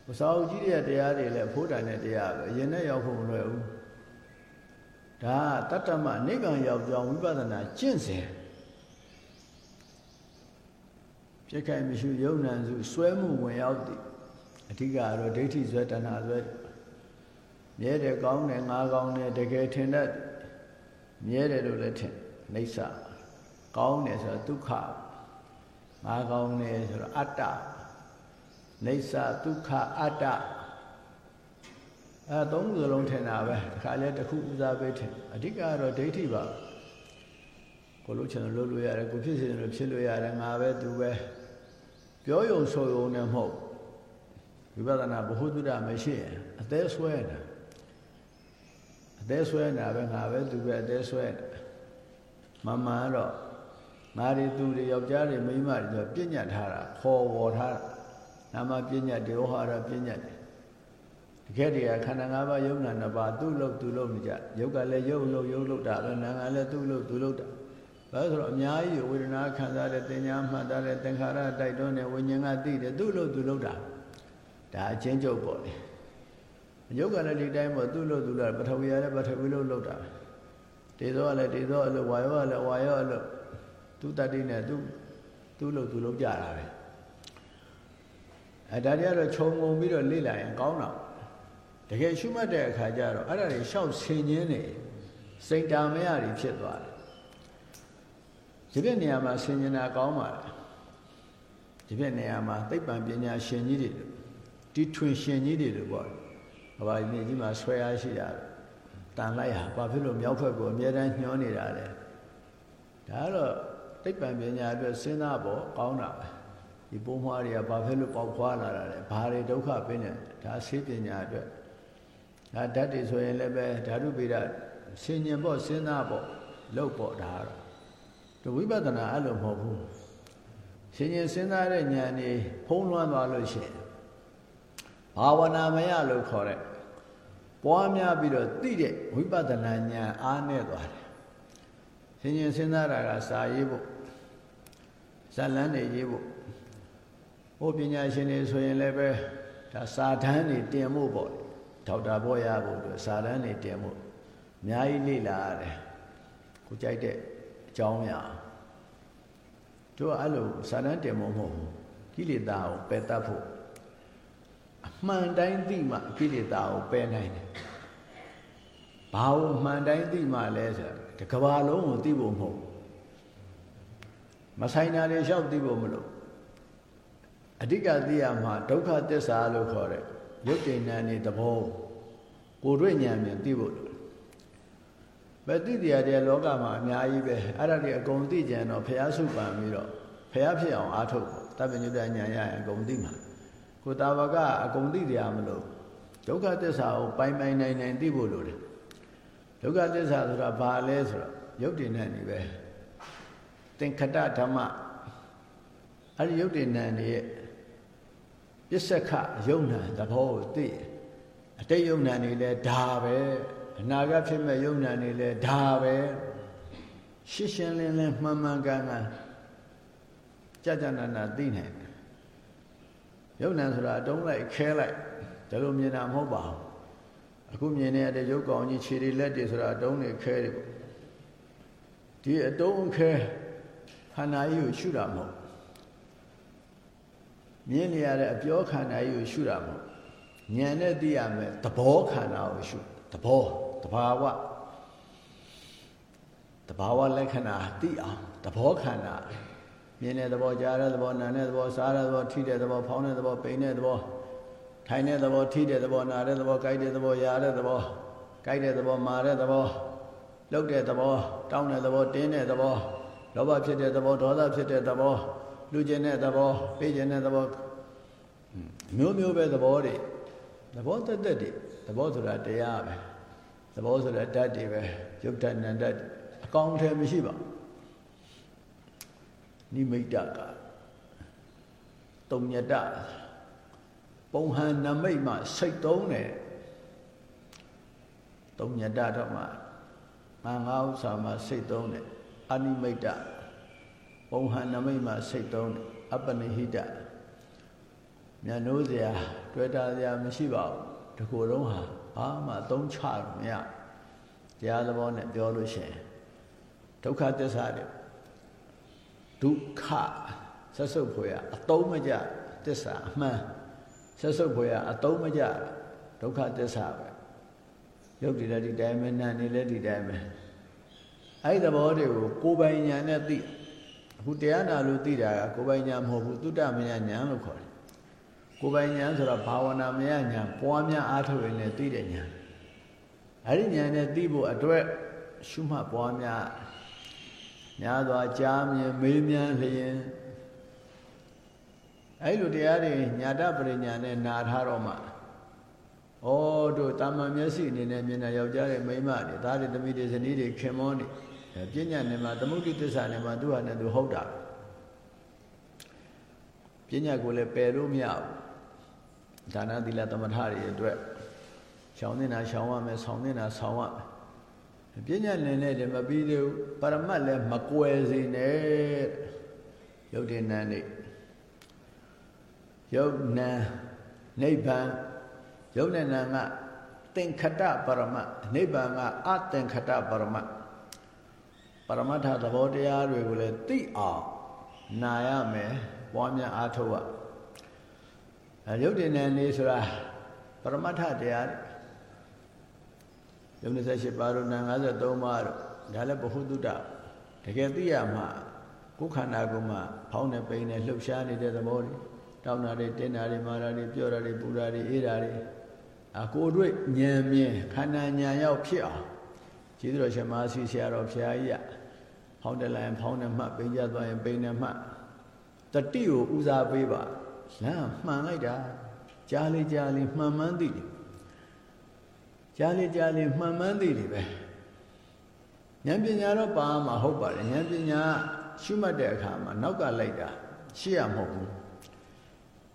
ဘုစာအုပ်ကြီးတဲ့တရားတွေလည်းဖိုးတန်တဲ့တရားပဲအရင်နဲ့ရောက်ဖို့မလွယ်ဘူးဒါတတ္တမနိဗ္ဗာန်ရောက်ကြောင်းဝိပဿနာကျင့်စဉ်ဖြစ်ခိုင်မရှိယုံနံစုစွဲမှုဝင်ရောက်သည်အဓိကတော့ဒိဋ္ဌိဇွဲတဏှာဇွဲမြဲတယ်ကောင်းတယ်ငါကောင်းတယ်တကယ်ထင်တတ်မြဲတယ်လို့လည်းထင်အိဋ္ဌကောင်းတယ်ဆိုတော့ဒုက္ခ ငါကောင်းတယ်ဆိုတော့အတ္တအိဋ္ဌဒုက္ခအတ္တအဲသုံးခုလုံးထင်တာပဲဒီခါလဲတစ်ခုဦးစားပေးထင်အဓိကတော့ဒိဋ္ဌိပါကိုလို့ချင်လို့လို့ရတယ်ကိုဖြစ်စီလို့ဖြစ်လို့ရတယ်ငါပဲသူပဲပြောယုံဆိုယုံနဲ့မဟုတ်ဝိပဿနာဘ ഹു တုဒမရှိရင်အသေးဆွဲတာအသေးဆွဲတာပဲငါပဲသူပဲအသေးဆွဲတာမမှန်တော့ ငါတွေသူတွေယောက်ျားတွေမိန်းမတွေဆိုပြညတ်ထားတာခေါ်ဝေါ်ထားတာနာမပြညတ်ဒေဝဟာရပြညတ်တယ်တကယ်တည်းခန္ဓာ၅ပါးယုံနာနှစ်ပါးသူ့လို့သူ့လို့မကြယုတ်ကလည်းယုတ်လို့ယုတ်လို့တာပဲနာငါလည်းသူ့လို့သူ့လို့တာဘာလို့ဆိုတော့အများကြီးဝေဒနာခံစားတဲ့တင်ညာမှတ်တာတဲ့သင်္ခါရတိုက်တွန်းတဲ့ဝိညာဉ်ကသိတယ်သူ့လို့သူ့လို့တာဒါအချင်းကျုပ်ပေါ့လေယုတ်ကလည်းဒီတိုင်းပေါ့သူ့လို့သူ့လို့ပထဝီရလည်းပထဝီလို့လို့တာတေသောကလည်းတေသောအလို့ဝါယောကလည်းဝါယောအလို့ သူတတ္တိနဲ့သူသူ့လို့သူ့လို့ကြတာပဲအဲဒါတွေကတော့ခြုံငုံပြီးတော့လေ့လာရင်ကောင်းတော့တကယ်ရှုမှတ်တဲ့အခါကျတော့အဲ့ဒါတွေရှောက်ဆင်ញင်းနေစိတ်တာမရတွေဖြစ်သွားတယ်ဒီပြည့်နေရာမှာဆင်ញင်တာကောင်းပါလားဒီပြည့်နေရာမှာသိပ္ပံပညာရှင်ကြီးတွေတီထွင်ရှင်ကြီးတွေလို့ပေါ့ဘာပါဒီကြီးမှာဆွဲအားရှိရတယ်တန်လိုက်ဟာဘာဖြစ်လို့မြောက်ဖက်ကိုအမြဲတမ်းညှောနေတာလဲဒါကတော့ သိပ္ပံပညာအတွက်စဉ်းစားဖို့ကောင်းတာပဲဒီပုံမှားတွေကဘာဖြစ်လို့ပေါက်ခွာလာတာလဲဘာတွေဒုက္ခပင်းနေဒါဆေးပညာအတွက်ဒါဓာတ်တွေဆိုရင်လည်းပဲဓာတုပိဒဆင်ញင်ဖို့စဉ်းစားဖို့လုပ်ဖို့ဒါတော့ဒီဝိပဿနာအဲ့လိုမဟုတ်ဘူးဆင်ញင်စဉ်းစားတဲ့ဉာဏ်นี่ဖုံးလွှမ်းသွားလို့ရှိရင်ဘာဝနာမယလို့ခေါ်တဲ့ပွားများပြီးတော့သိတဲ့ဝိပဿနာဉာဏ်အားနဲ့သွားတယ်ဆင်ញင်စဉ်းစားတာကစာရေးဖို့ ဇလန်းတွေရေးဖို့ဟိုပညာရှင်တွေဆိုရင်လည်းပဲဒါစာတန်းတွေတင်ဖို့ပေါ့ဒေါက်တာဘောရဖို့အတွက်စာတန်းတွေတင်ဖို့အများကြီးလေ့လာရတယ်ကိုကြိုက်တဲ့အကြောင်းအရာတို့အဲ့လိုစာတန်းတင်ဖို့မဟုတ်ဘူးကိလေသာကိုပယ်တတ်ဖို့အမှန်တိုင်းသိမှကိလေသာကိုပယ်နိုင်တယ်ဘာလို့မှန်တိုင်းသိမှလဲဆိုတော့တကဘာလုံးကိုသိဖို့မဟုတ် မဆိုင်တာတွေလျှောက်သိဖို့မလို့အဓိကသိရမှာဒုက္ခသစ္စာလို့ခေါ်တဲ့ရုပ်တည်ဉာဏ်နေသဘောကိုယ်တွေ့ဉာဏ်မြင်သိဖို့လို့ပဲသိတရားတဲ့လောကမှာအများကြီးပဲအဲ့ဒါတွေအကုန်သိကြံတော့ဖះစုပန်ပြီးတော့ဖះဖြစ်အောင်အားထုတ်ပေါ့တပ္ပညုတဉာဏ်ရရင်အကုန်သိမှာကိုတာဝကအကုန်သိတရားမလို့ဒုက္ခသစ္စာကိုပိုင်ပိုင်နိုင်နိုင်သိဖို့လိုတယ်ဒုက္ခသစ္စာဆိုတာဘာလဲဆိုတော့ရုပ်တည်ဉာဏ်နေပဲ သင်္ခတဓမ္မအဲ့ဒီရုပ်တည်ဉာဏ်ရဲ့ပစ္စကယုံနာသဘောကိုသိအတိတ်ယုံနာနေလဲဒါပဲအနာဂတ်ဖြစ်မဲ့ယုံနာနေလဲဒါပဲရှင်းရှင်းလင်းလင်းမှန်မှန်ကန်ကန်ကြကြနာနာသိနိုင်တယ်ယုံနာဆိုတာအတုံးလိုက်ခဲလိုက်ဒါလိုမြင်တာမဟုတ်ပါဘူးအခုမြင်နေရတဲ့ရုပ်ကောင်ကြီးခြေတွေလက်တွေဆိုတာအတုံးတွေခဲတွေပေါ့ဒီအတုံးခဲ ခန္ဓာကြီးကိုရှုတာမဟုတ်မြင်နေရတဲ့အပြောခန္ဓာကြီးကိုရှုတာမဟုတ်ဉာဏ်နဲ့သိရမယ်သဘောခန္ဓာကိုရှုသဘောတဘာဝတဘာဝလက္ခဏာသိအောင်သဘောခန္ဓာမြင်တဲ့သဘောကြားတဲ့သဘောနားတဲ့သဘောစားတဲ့သဘောထိတဲ့သဘောဖောင်းတဲ့သဘောပိန်တဲ့သဘောထိုင်တဲ့သဘောထိတဲ့သဘောနာတဲ့သဘောကြိုက်တဲ့သဘောရာတဲ့သဘောကြိုက်တဲ့သဘောမာတဲ့သဘောလှုပ်တဲ့သဘောတောင်းတဲ့သဘောတင်းတဲ့သဘော လောဘဖြစ်တဲ့သဘောဒေါသဖြစ်တဲ့သဘောလူကျင်တဲ့သဘောပေးကျင်တဲ့သဘောမျိုးမျိုးပဲသဘောတွေသဘောတက်တက်တွေသဘောဆိုတာတရားပဲသဘောဆိုတာဓာတ်တွေပဲယုတ်တဏ္ဍတ်အကောင်ထဲမရှိပါနိမိတ်တကတုံညတပုံဟန်နမိတ်မှစိတ်သုံးတယ်တုံညတတော့မှငါငါဥစ္စာမှစိတ်သုံးတယ် အနိမိတ်တပုံဟန်နမိတ်မှစိတ်သုံးတယ်အပနိဟိတမျက်နှိုးစရာတွေ့တာစရာမရှိပါဘူးတကူလုံးဟာဘာမှသုံးချလို့မရတရားသဘောနဲ့ပြောလို့ရှိရင်ဒုက္ခသစ္စာတွေဒုက္ခဆက်စုပ်ဖွယ်အတုံးမကြသစ္စာအမှန်ဆက်စုပ်ဖွယ်အတုံးမကြဒုက္ခသစ္စာပဲရုပ်တည်လည်းဒီတိုင်းပဲနာနေလည်းဒီတိုင်းပဲ အဲ့ဒီသဘောတွေကိုကိုယ်ပိုင်ညာနဲ့သိအခုတရားနာလို့သိတာကကိုယ်ပိုင်ညာမဟုတ်ဘူးသုတမယညာလို့ခေါ်တယ်ကိုယ်ပိုင်ညာဆိုတော့ဘာဝနာမယညာပွားများအားထုတ်ရင်လည်းသိတဲ့ညာအဲ့ဒီညာနဲ့သိဖို့အတွက်ရှုမှတ်ပွားများများစွာကြားမြင်မေးမြန်းလျင်အဲ့လိုတရားတွေညာတပရိညာနဲ့နာထားတော့မှဩတို့တာမန်မျက်စိအနေနဲ့မြင်တဲ့ယောက်ျားတွေမိန်းမတွေသားတွေသမီးတွေဇနီးတွေခင်မောတွေ ပညာနဲ့မှာသမုဒ္ဒိသစ္စာနဲ့မှာသူ့ဟာနဲ့သူဟုတ်တာပညာကိုလည်းပယ်လို့မရဘူးဒါနသီလသမထတွေအတွက်ရှောင်းနေတာရှောင်းရမယ်ဆောင်းနေတာဆောင်းရမယ်ပညာနဲ့နဲ့တည်းမပြီးသေးဘူးပရမတ်လည်းမကွယ်စေနဲ့ရုပ်တည်နန်းနေယုတ်နံနိဗ္ဗာန်ယုတ်နဲ့နံကသင်္ခတပရမတ်နိဗ္ဗာန်ကအသင်္ခတပရမတ် ပရမတ္ထသဘောတရားတွေကိုလည်းသိအောင်နာရမယ်ပွားများအားထုတ်ရအဲရုပ်တည်နေနေဆိုတာပရမတ္ထတရားယုံ28ပါးတို့နာ53ပါးတို့ဒါလည်းဘ ഹു တုတ္တတကယ်သိရမှာကိုယ်ခန္ဓာကိုယ်မှာဖောင်းနေပိန်နေလှုပ်ရှားနေတဲ့သဘောတွေတောင်းတာတွေတင်းတာတွေမာတာတွေပြောတာတွေပူတာတွေအေးတာတွေအကိုတို့ဉာဏ်မြင်ခန္ဓာဉာဏ်ရောက်ဖြစ်အောင်ကျေးဇူးတော်ရှင်မဟာစီဆရာတော်ဘုရားကြီးက ဖောင်းတယ်လိုက်ဖောင်းတယ်မှတ်ပိန်ကြသွားရင်ပိန်တယ်မှတ်တတိကိုဦးစားပေးပါလမ်းမှန်လိုက်တာကြားလေးကြားလေးမှန်မှန်းသိတယ်ကြားလေးကြားလေးမှန်မှန်းသိတယ်ပဲဉာဏ်ပညာတော့ပါမှာဟုတ်ပါတယ်ဉာဏ်ပညာရှုမှတ်တဲ့အခါမှာနောက်ကလိုက်တာရှိရမဟုတ်ဘူး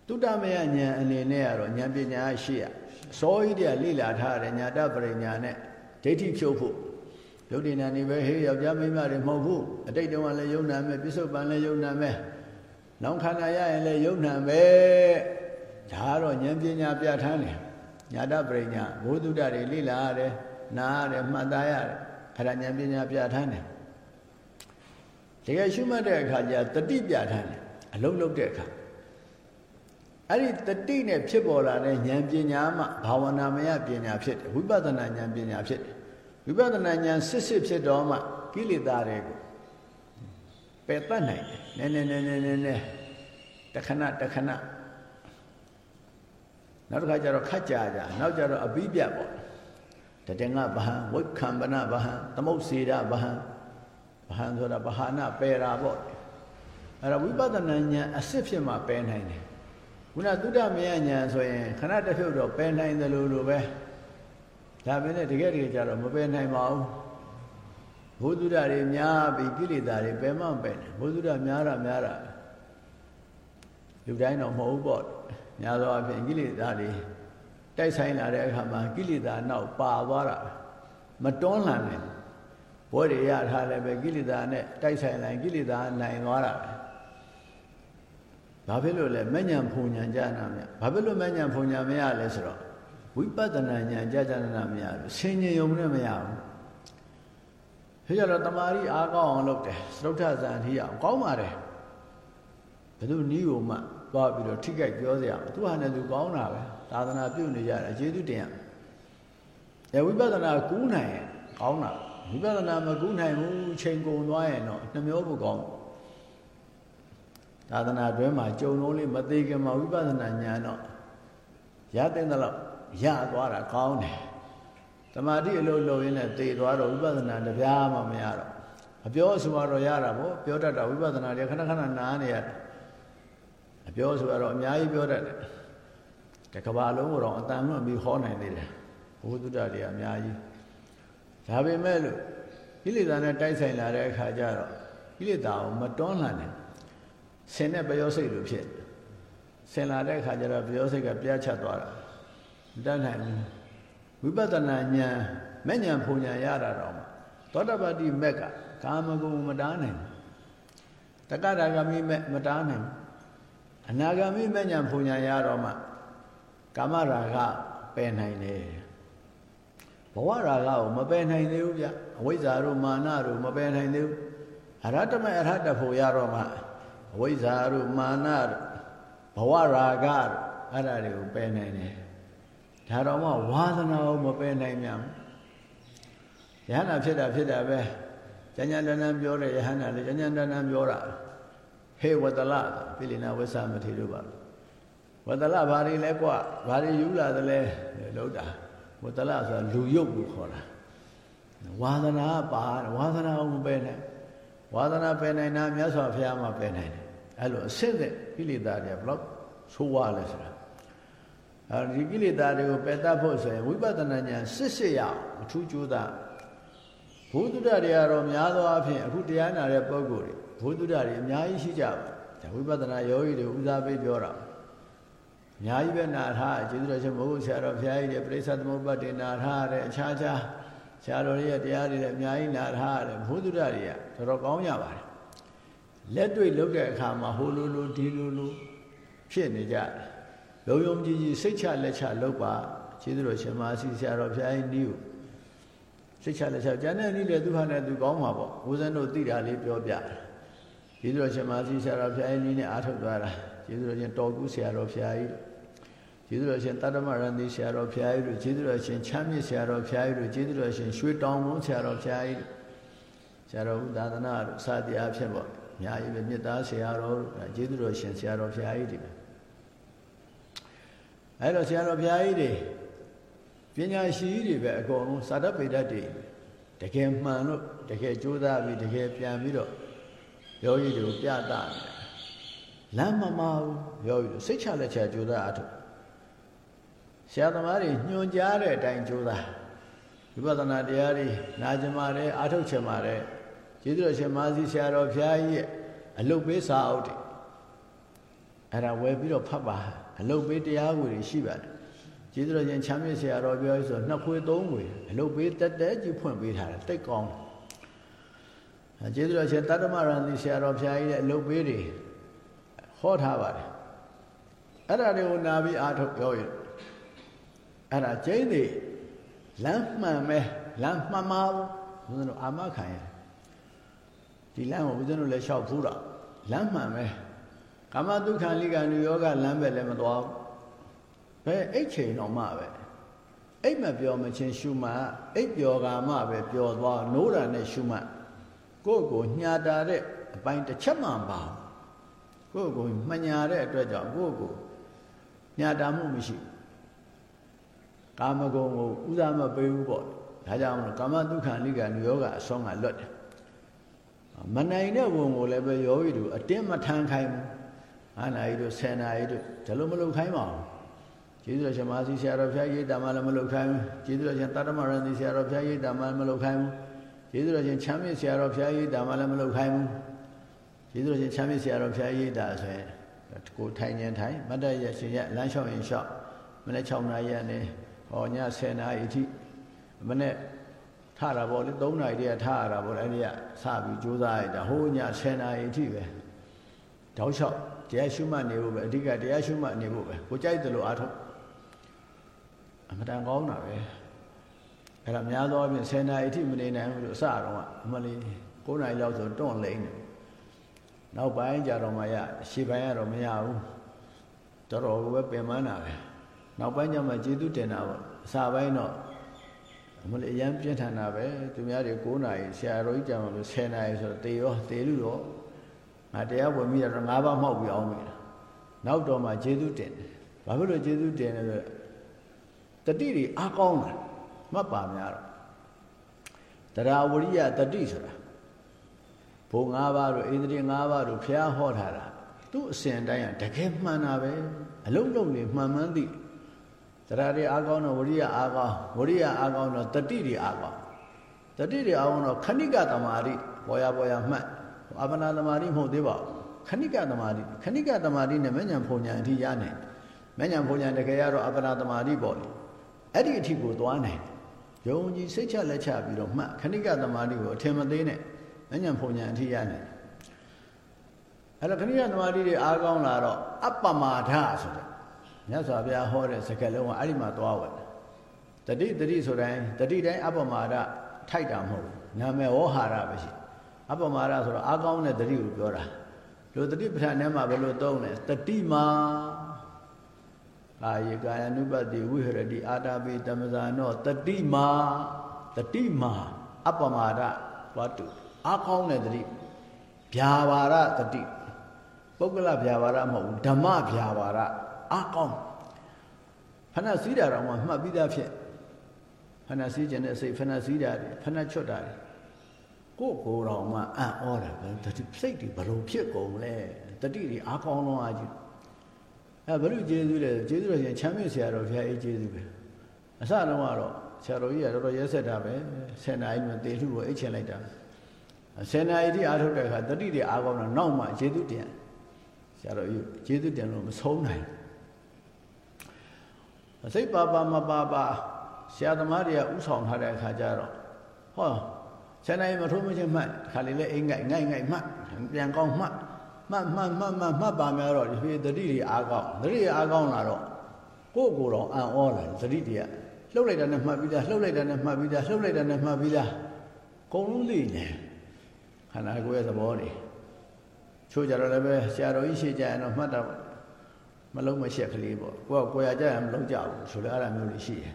တုတ္တမယဉာဏ်အနေနဲ့ကတော့ဉာဏ်ပညာရှိရစောဤတည်းလိလာထားတဲ့ညာတပရိညာနဲ့ဒိဋ္ဌိဖြုတ်ဖို့ ယုတ်တိဏနေပဲဟေးယောက်ျားမိန်းမတွေမဟုတ်ဘူးအတိတ်တုန်းကလည်းယုံနာမယ်ပြစ္ဆုတ်ပန်လည်းယုံနာမယ်နောင်ခန္ဓာရရင်လည်းယုံနာမယ်ဒါကတော့ဉာဏ်ပညာပြဋ္ဌာန်းတယ်ညာတပရိညာဘုဒ္ဓတွေလိလာရတယ်နာရတယ်မှတ်သားရတယ်အဲ့ဒါဉာဏ်ပညာပြဋ္ဌာန်းတယ်တကယ်ရှုမှတ်တဲ့အခါကျတတိပြဋ္ဌာန်းတယ်အလုံးလုံးတဲ့အခါအဲ့ဒီတတိနဲ့ဖြစ်ပေါ်လာတဲ့ဉာဏ်ပညာမှဘာဝနာမယပညာဖြစ်တယ်ဝိပဿနာဉာဏ်ပညာဖြစ်တယ် ဝိပဿနာဉာဏ်စစ်စစ်ဖြစ်တော့မှကိလေသာတွေကိုပယ်တတ်နိုင်တယ်နည်းနည်းနည်းနည်းနည်းတခဏတခဏနောက်တစ်ခါကျတော့ခတ်ကြကြနောက်ကျတော့အပိပြတ်ပေါ့တတေငဗဟံဝိခံပနဗဟံသမုတ်စေရဗဟံဗဟံဆိုတာဗဟာနာပယ်တာပေါ့အဲ့ဒါဝိပဿနာဉာဏ်အစစ်ဖြစ်မှပယ်နိုင်တယ်ခုနသုဒ္ဓမယဉာဏ်ဆိုရင်ခဏတစ်ဖြုတ်တော့ပယ်နိုင်တယ်လို့လိုပဲ ဒါပေမဲ့တကယ်တကယ်ကြတော့မပယ်နိုင်ပါဘူးဘုဒ္ဓတွေများပြီးကိလေသာတွေပယ်မှမပယ်နိုင်ဘုဒ္ဓများတာများတာလူတိုင်းတော့မဟုတ်ဘူးပေါ့များသောအားဖြင့်ကိလေသာတွေတိုက်ဆိုင်လာတဲ့အခါမှာကိလေသာနောက်ပါသွားတာမတွန်းလှန်နိုင်ဘောတွေရထားလည်းပဲကိလေသာနဲ့တိုက်ဆိုင်လိုက်ကိလေသာနိုင်သွားတာဘာဖြစ်လို့လဲမညံဖုန်ညံကြနာမြဘာဖြစ်လို့မညံဖုန်ညံမရလဲဆိုတော့ ဝိပဿနာဉာဏ်ကြာကြာနာမရဘူးဆင်ញင်ုံနဲ့မရဘူးဒါကြတော့တမာရီအားကောင်းအောင်လုပ်တယ်သရုတ်ထဇန်ထီအောင်ကောင်းပါတယ်ဘယ်သူနီးကိုမှသွားပြီးတော့ထိကြိုက်ပြောစရာသူဟာနဲ့သူကောင်းတာပဲသာသနာပြုနေကြတယ်ကျေးဇူးတင်ရအဲဝိပဿနာကူးနိုင်ရင်ကောင်းတာဝိပဿနာမကူးနိုင်ဘူးချိန်ကုန်သွားရင်တော့နှမျောဖို့ကောင်းသာသနာတွဲမှာကြုံလုံးလေးမသေးခင်မှာဝိပဿနာဉာဏ်တော့ရတဲ့တော့ ရသွားတာကောင်းတယ်တမာတိအလုပ်လုပ်ရင်းနဲ့တည်သွားတော့ဝိပဿနာတပြားမှမရတော့အပြောအဆိုတော့ရတာပေါ့ပြောတတ်တာဝိပဿနာတွေခဏခဏနားနေရတယ်အပြောဆိုတော့အများကြီးပြောတတ်တယ်တကဘာလုံးကိုတော့အတန်မှပြီးဟောနိုင်သေးတယ်ဘုဒ္ဓတွေအများကြီးဒါပေမဲ့လို့ကိလေသာနဲ့တိုက်ဆိုင်လာတဲ့အခါကျတော့ကိလေသာကိုမတွန်းလှန်နဲ့ဆင်တဲ့ပယောစိတ်လိုဖြစ်ဆင်လာတဲ့အခါကျတော့ပယောစိတ်ကပြတ်ချသွားတာမ တတ်နိုင်ဘူးဝိပဿနာဉာဏ်မဲ့ဉာဏ်ဖုန်ဉာဏ်ရတာတော့သောတပတ္တိမက်ကကာမဂုဏ်မတားနိုင်ဘူးတက္ကရာဂမိမဲ့မတားနိုင်ဘူးအနာဂမိမဉ္ဇဉ်ဖုန်ညာရတော့မှကာမရာဂပယ်နိုင်တယ်ဘဝရာဂကိုမပယ်နိုင်သေးဘူးဗျအဝိဇ္ဇာတို့မာနတို့မပယ်နိုင်သေးဘူးအရဟတမေအရဟတဖို့ရတော့မှအဝိဇ္ဇာတို့မာနတို့ဘဝရာဂတို့အဲ့ဒါတွေကိုပယ်နိုင်တယ် ဒါတော့မှဝါသနာကိုမပယ်နိုင်မြန်ယဟနာဖြစ်တာဖြစ်တာပဲဉာဏ်ဉာဏ်တဏ္ဏပြောတဲ့ယဟနာလေဉာဏ်ဉာဏ်တဏ္ဏပြောတာဟေဝတလပိလိနာဝဆမထေရပါဝတလဘာတွေလဲกว่าဘာတွေယူလာသလဲလောက်တာဝတလဆိုတာလူရုပ်ကိုခေါ်တာဝါသနာပါဝါသနာကိုမပယ်နိုင်ဝါသနာပယ်နိုင်တာမြတ်စွာဘုရားမှပယ်နိုင်တယ်အဲ့လိုအစစ်တဲ့ကိလေသာတွေဘလောက်ဆိုးဝါလဲဆိုတာ အဲဒီကိလေသာတွေကိုပယ်တတ်ဖို့ဆိုရင်ဝိပဿနာဉာဏ်စစ်စစ်ရအောင်အထူးကြိုးစားဘုဒ္ဓတွေကတော့များသောအားဖြင့်အခုတရားနာတဲ့ပုဂ္ဂိုလ်တွေဘုဒ္ဓတွေအများကြီးရှိကြပါဒါဝိပဿနာယောဂီတွေဦးစားပေးပြောတာအများကြီးပဲနာထားကျေးဇူးတော်ရှင်ဘုရားဆရာတော်ဘုရားကြီးတွေပြိဿသမုပ္ပါဒေနာထားတဲ့အခြားခြားဆရာတော်ရဲ့တရားတွေလည်းအများကြီးနာထားတယ်ဘုဒ္ဓတွေကတော်တော်ကောင်းကြပါတယ်လက်တွေ့လုပ်တဲ့အခါမှာဟိုလိုလိုဒီလိုလိုဖြစ်နေကြတယ် လုံယုံကြည်ကြည်စိတ်ချလက်ချလုပ်ပါကျေးဇူးတော်ရှင်မအစီဆရာတော်ဘုရားကြီးနီးကိုစိတ်ချလက်ချကျန်တဲ့နီးလေသူဟာနဲ့သူကောင်းမှာပေါ့ဦးဇင်းတို့သိတာလေးပြောပြကျေးဇူးတော်ရှင်မအစီဆရာတော်ဘုရားကြီးနီးနဲ့အားထုတ်သွားတာကျေးဇူးတော်ရှင်တော်ကူဆရာတော်ဘုရားကြီးကျေးဇူးတော်ရှင်တတ္တမရန်တိဆရာတော်ဘုရားကြီးတို့ကျေးဇူးတော်ရှင်ချမ်းမြေ့ဆရာတော်ဘုရားကြီးတို့ကျေးဇူးတော်ရှင်ရွှေတောင်ဝန်းဆရာတော်ဘုရားကြီးတို့ဆရာတော်ဥဒါသနာတို့စသည်အဖြစ်ပေါ့အများကြီးပဲမြတ်သားဆရာတော်ကျေးဇူးတော်ရှင်ဆရာတော်ဘုရားကြီးတွေပဲ အဲ့တော့ဆရာတော်ဘုရားကြီးတွေပညာရှိကြီးတွေပဲအကုန်လုံးစာတတ်ပေတတ်တွေတကယ်မှန်လို့တကယ်ကြိုးစားပြီးတကယ်ပြန်ပြီးတော့ယောဂီတွေကိုပြတာလမ်းမမဘူးယောဂီတို့စိတ်ချလက်ချကြိုးစားအထုဆရာသမားတွေညွှန်ကြားတဲ့အတိုင်းကြိုးစားဝိပဿနာတရားတွေနာကျင်ပါတယ်အာထုတ်ချင်ပါတယ်ကျေးဇူးတော်ရှင်မာစီဆရာတော်ဘုရားကြီးရဲ့အလုတ်ပေးစာအုပ်တွေအဲ့ဒါဝယ်ပြီးတော့ဖတ်ပါ အလုတ်ပေးတရားကိုတွေရှိပါတယ်ကျေးဇူးတော်ရှင်ချမ်းမြေ့ဆရာတော်ပြောဆိုနှစ်ခွေသုံးခွေအလုတ်ပေးတက်တက်ကြီးဖွင့်ပေးထားတယ်တိတ်ကောင်းတယ်ကျေးဇူးတော်ရှင်တတ္တမရန်တိဆရာတော်ဘုရားကြီးရဲ့အလုတ်ပေးတွေဟောထားပါတယ်အဲ့ဒါတွေကိုနာပြီးအာထုတ်ပြောရင်အဲ့ဒါကျိန်းတွေလမ်းမှန်ပဲလမ်းမှန်ပါဘူးဘုရားတို့အာမခံရဒီလမ်းကိုဘုရားတို့လည်းလျှောက်ဖူးတာလမ်းမှန်ပဲ ကာမဒုက္ခလိကနုယောဂလမ်းပဲလည်းမသွားဘူးဘယ်အိတ်ချိန်တော့မှပဲအိတ်မပြောမချင်းရှုမှတ်အိတ်ပြောကာမှပဲပြောသွားနိုးတာနဲ့ရှုမှတ်ကိုယ့်ကိုညှာတာတဲ့အပိုင်းတစ်ချက်မှပါကိုယ့်ကိုမညာတဲ့အတွက်ကြောင့်ကိုယ့်ကိုညှာတာမှုမရှိကာမဂုဏ်ကိုဥဒမပေးဘူးပေါ့ဒါကြောင့်မလို့ကာမဒုက္ခလိကနုယောဂအဆုံးကလွတ်တယ်မနိုင်တဲ့ဝန်ကိုလည်းပဲယောဂီတို့အတင်းမထမ်းခိုင်းဘူး အာနာရီတို့ဆယ်နာရီတို့ဒါလိုမလုပ်ခိုင်းပါဘူးကျေးဇူးတော်ရှင်မဟာစီဆရာတော်ဘုရားရိပ်တာမှလည်းမလုပ်ခိုင်းဘူးကျေးဇူးတော်ရှင်တတ္တမရဏီဆရာတော်ဘုရားရိပ်တာမှလည်းမလုပ်ခိုင်းဘူးကျေးဇူးတော်ရှင်ချမ်းမြေ့ဆရာတော်ဘုရားရိပ်တာမှလည်းမလုပ်ခိုင်းဘူးကျေးဇူးတော်ရှင်ချမ်းမြေ့ဆရာတော်ဘုရားရိပ်တာဆိုရင်ကိုထိုင်ရင်ထိုင်မတ်တရရှင်ရလမ်းလျှောက်ရင်လျှောက်မနေ့6နာရီနဲ့ဟောည10နာရီအထိမနေ့ထတာပေါ့လေ3နာရီတည်းကထရတာပေါ့လေအဲ့ဒီကစပြီးကြိုးစားရတာဟိုးည10နာရီအထိပဲတောက်လျှောက် တရားရှုမှတ်နေဖို့ပဲအဓိကတရားရှုမှတ်နေဖို့ပဲကိုကြိုက်တယ်လို့အားထုတ်အမတန်ကောင်းတာပဲအဲ့ဒါများသောအားဖြင့်10နာရီအထိမနေနိုင်ဘူးလို့အစတော့အမလီ9နာရီလောက်ဆိုတွန့်လိမ့်တယ်နောက်ပိုင်းကြတော့မှရရှေ့ပိုင်းကတော့မရဘူးတော်တော်ကိုပဲပင်ပန်းတာပဲနောက်ပိုင်းကျမှကျေသူတင်တာပေါ့အစပိုင်းတော့အမလီအရန်ပြင်းထန်တာပဲသူများတွေ9နာရီဆရာတော်ကြီးကြာမှ10နာရီဆိုတော့တေရောတေလူတော့ ငါတရားဝင်ပြီးတော့၅ပါးမှောက်ပြီးအောင်ပြီနောက်တော့မှကျေသူတင်တယ်ဘာဖြစ်လို့ကျေသူတင်လဲဆိုတတိတွေအားကောင်းတာမှတ်ပါများတော့တရားဝရိယတတိဆိုတာဘုံ၅ပါးတို့ဣန္ဒြေ၅ပါးတို့ဖျားဟောထားတာသူ့အစဉ်တိုင်းကတကယ်မှန်တာပဲအလုံးလုံးလေးမှန်မှန်သိတရားတွေအားကောင်းတော့ဝရိယအားကောင်းဝရိယအားကောင်းတော့တတိတွေအားကောင်းတတိတွေအားကောင်းတော့ခဏိကတမာရိပေါ်ရပေါ်ရမှတ် အာပနာတမာရိမဟုတ်သေးပါဘူးခဏိကတမာရိခဏိကတမာရိနဲ့မဉ္ဇဉ်ဖုန်ညာအထိရနိုင်မဉ္ဇဉ်ဖုန်ညာတကယ်ရတော့အာပနာတမာရိပေါ့လေအဲ့ဒီအထိကိုသွားနိုင်ယုံကြည်စိတ်ချလက်ချပြီးတော့မှတ်ခဏိကတမာရိကိုအထင်မသေးနဲ့မဉ္ဇဉ်ဖုန်ညာအထိရနိုင်အဲ့တော့ခဏသမာဓိတွေအားကောင်းလာတော့အပ္ပမာဒဆိုတဲ့မြတ်စွာဘုရားဟောတဲ့စကားလုံးကအဲ့ဒီမှာသွားဝင်တတိတတိဆိုတိုင်းတတိတိုင်းအပ္ပမာဒထိုက်တာမဟုတ်ဘူးနာမည်ဝဟာရပဲရှိ အပ္ပမာဒဆိုတော့အားကောင်းတဲ့တတိကိုပြောတာလို့တတိပဋ္ဌာန်ထဲမှာဘယ်လိုသုံးလဲတတိမာအာယေကာယ ानु ပတိဝိဟရတိအာတာပိတမဇာနောတတိမာတတိမာအပ္ပမာဒသွားတူအားကောင်းတဲ့တတိဗျာပါရတတိပုဂ္ဂလဗျာပါရမဟုတ်ဘူးဓမ္မဗျာပါရအားကောင်းဖဏစည်းတာတော့မှမှတ်ပြီးသားဖြစ်ဖဏစည်းခြင်းနဲ့စိတ်ဖဏစည်းတာဖဏချွတ်တာ ကိုကိုယ်တော်မှအံ့ဩတာပဲတတိစိတ်တွေဘလို့ဖြစ်ကုန်လဲတတိတွေအားကောင်းလုံးအားကြီးအဲဘလို့ကျေးဇူးလဲကျေးဇူးတော်ရှင်ချမ်းမြေ့ဆရာတော်ဘုရားအေးကျေးဇူးပဲအစတုန်းကတော့ဆရာတော်ကြီးကတော်တော်ရဲဆက်တာပဲဆယ်နာရီမှတေထုကိုအိတ်ချင်လိုက်တာဆယ်နာရီတိအားထုတ်တဲ့အခါတတိတွေအားကောင်းတော့နောက်မှကျေးဇူးတင်ဆရာတော်ကြီးကျေးဇူးတင်လို့မဆုံးနိုင်စိတ်ပါပါမပါပါဆရာသမားတွေကဥဆောင်ထားတဲ့အခါကျတော့ဟော ဆယ်နာရီမထိုးမချင်းမှတ်ခါလေးလဲအိမ်ငိုက်ငိုက်ငိုက်မှတ်ပြန်ကောင်းမှတ်မှတ်မှတ်မှတ်မှတ်မှတ်ပါများတော့ဒီတတိတွေအားကောင်းတတိတွေအားကောင်းလာတော့ကိုယ့်ကိုယ်တော်အံ့ဩလာတတိတွေကလှုပ်လိုက်တာနဲ့မှတ်ပြီးသားလှုပ်လိုက်တာနဲ့မှတ်ပြီးသားလှုပ်လိုက်တာနဲ့မှတ်ပြီးသားအကုန်လုံးသိနေခန္ဓာကိုယ်ရဲ့သဘောတွေချို့ကြတော့လည်းပဲဆရာတော်ကြီးရှေ့ကြရင်တော့မှတ်တာမလုံးမရှက်ကလေးပေါ့ကိုကကိုရကြရင်မလုံးကြဘူးဆိုလည်းအဲ့ဒါမျိုးတွေရှိတယ်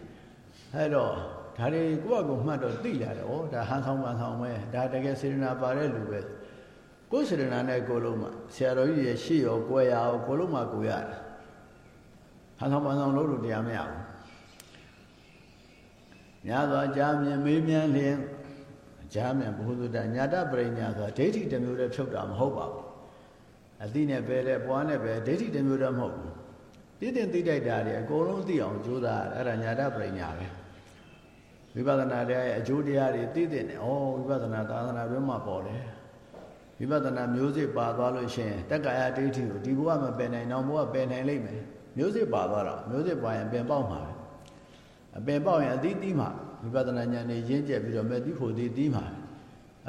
အဲ့တော့ ဒါတွေကိုယ့်အကူမှတ်တော့သိလာတယ်ဩဒါဟန်ဆောင်ပန်ဆောင်ပဲဒါတကယ်စေရနာပါတဲ့လူပဲကိုယ်စေရနာနဲ့ကိုယ်လုံးမှဆရာတော်ကြီးရဲ့ရှေ့ရောကိုယ်ရရောကိုယ်လုံးမှကိုယ်ရတယ်ဟန်ဆောင်ပန်ဆောင်လို့လို့တရားမရဘူးများသောအကြမြင်မေးမြန်းလျင်အကြမြင်ဘုဟုတ္တညာတပရိညာဆိုတာဒိဋ္ဌိတစ်မျိုးတည်းဖြုတ်တာမဟုတ်ပါဘူးအသိနဲ့ပဲလေပွားနဲ့ပဲဒိဋ္ဌိတစ်မျိုးတည်းမဟုတ်ဘူးသိတဲ့သိတိုက်တာတွေအကုန်လုံးသိအောင်ကြိုးစားအဲ့ဒါညာတပရိညာပဲ ဝိပဿနာတရားရဲ့အကျိုးတရားတွေသိတဲ့နဲ့ဩဝိပဿနာသာသနာ့ဘက်မှာပေါ်တယ်ဝိပဿနာမျိုးစစ်ပါသွားလို့ရှိရင်တက္ကာယဒိဋ္ဌိကိုဒီဘဝမှာပယ်နိုင်တော့ဘဝပယ်နိုင်လိမ့်မယ်မျိုးစစ်ပါသွားတော့မျိုးစစ်ပါရင်ပင်ပေါက်မှာပဲအပင်ပေါက်ရင်အသီးသီးမှာဝိပဿနာဉာဏ်နဲ့ရင်းကျက်ပြီးတော့မဲ့သီးဖို့သီးသီးမှာ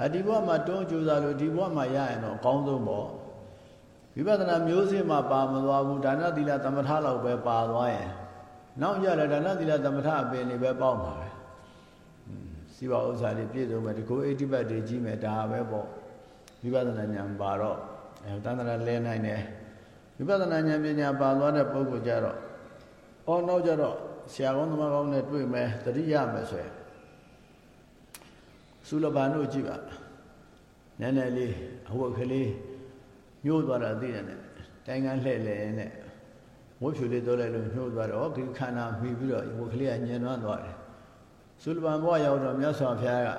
အဒီဘဝမှာတွန်းကြိုးစားလို့ဒီဘဝမှာရရင်တော့အကောင်းဆုံးပေါ့ဝိပဿနာမျိုးစစ်မှာပါမသွားဘူးဒါနသီလသမထလောက်ပဲပါသွားရင်နောက်ရလည်းဒါနသီလသမထအပင်တွေပဲပေါက်မှာပဲ စီဝဥစ္စာတွေပြည့်စုံမယ်ဒီကိုအိဋ္ဌိပတ်တွေကြီးမယ်ဒါပဲပေါ့ဝိပဿနာဉာဏ်ပါတော့အဲတန်တရာလဲနိုင်တယ်ဝိပဿနာဉာဏ်ပညာပါသွားတဲ့ပုဂ္ဂိုလ်ကြတော့အော်နောက်ကြတော့ဆရာကောင်းသမားကောင်းနဲ့တွေ့မယ်တတိယမယ်ဆိုရင်သုလဘာတို့ကြည့်ပါနည်းနည်းလေးအဝတ်ကလေးညှိုးသွားတာသိတယ်နဲ့တိုင်းကန်းလှဲ့လဲနဲ့ဝတ်ဖြူလေးတော့လဲလို့ညှိုးသွားတော့ဒီခန္ဓာမိပြီးတော့ဝတ်ကလေးကညင်သွားသွားတယ် သုလဘာဘဝရောက်တော့မြတ်စွာဘုရားက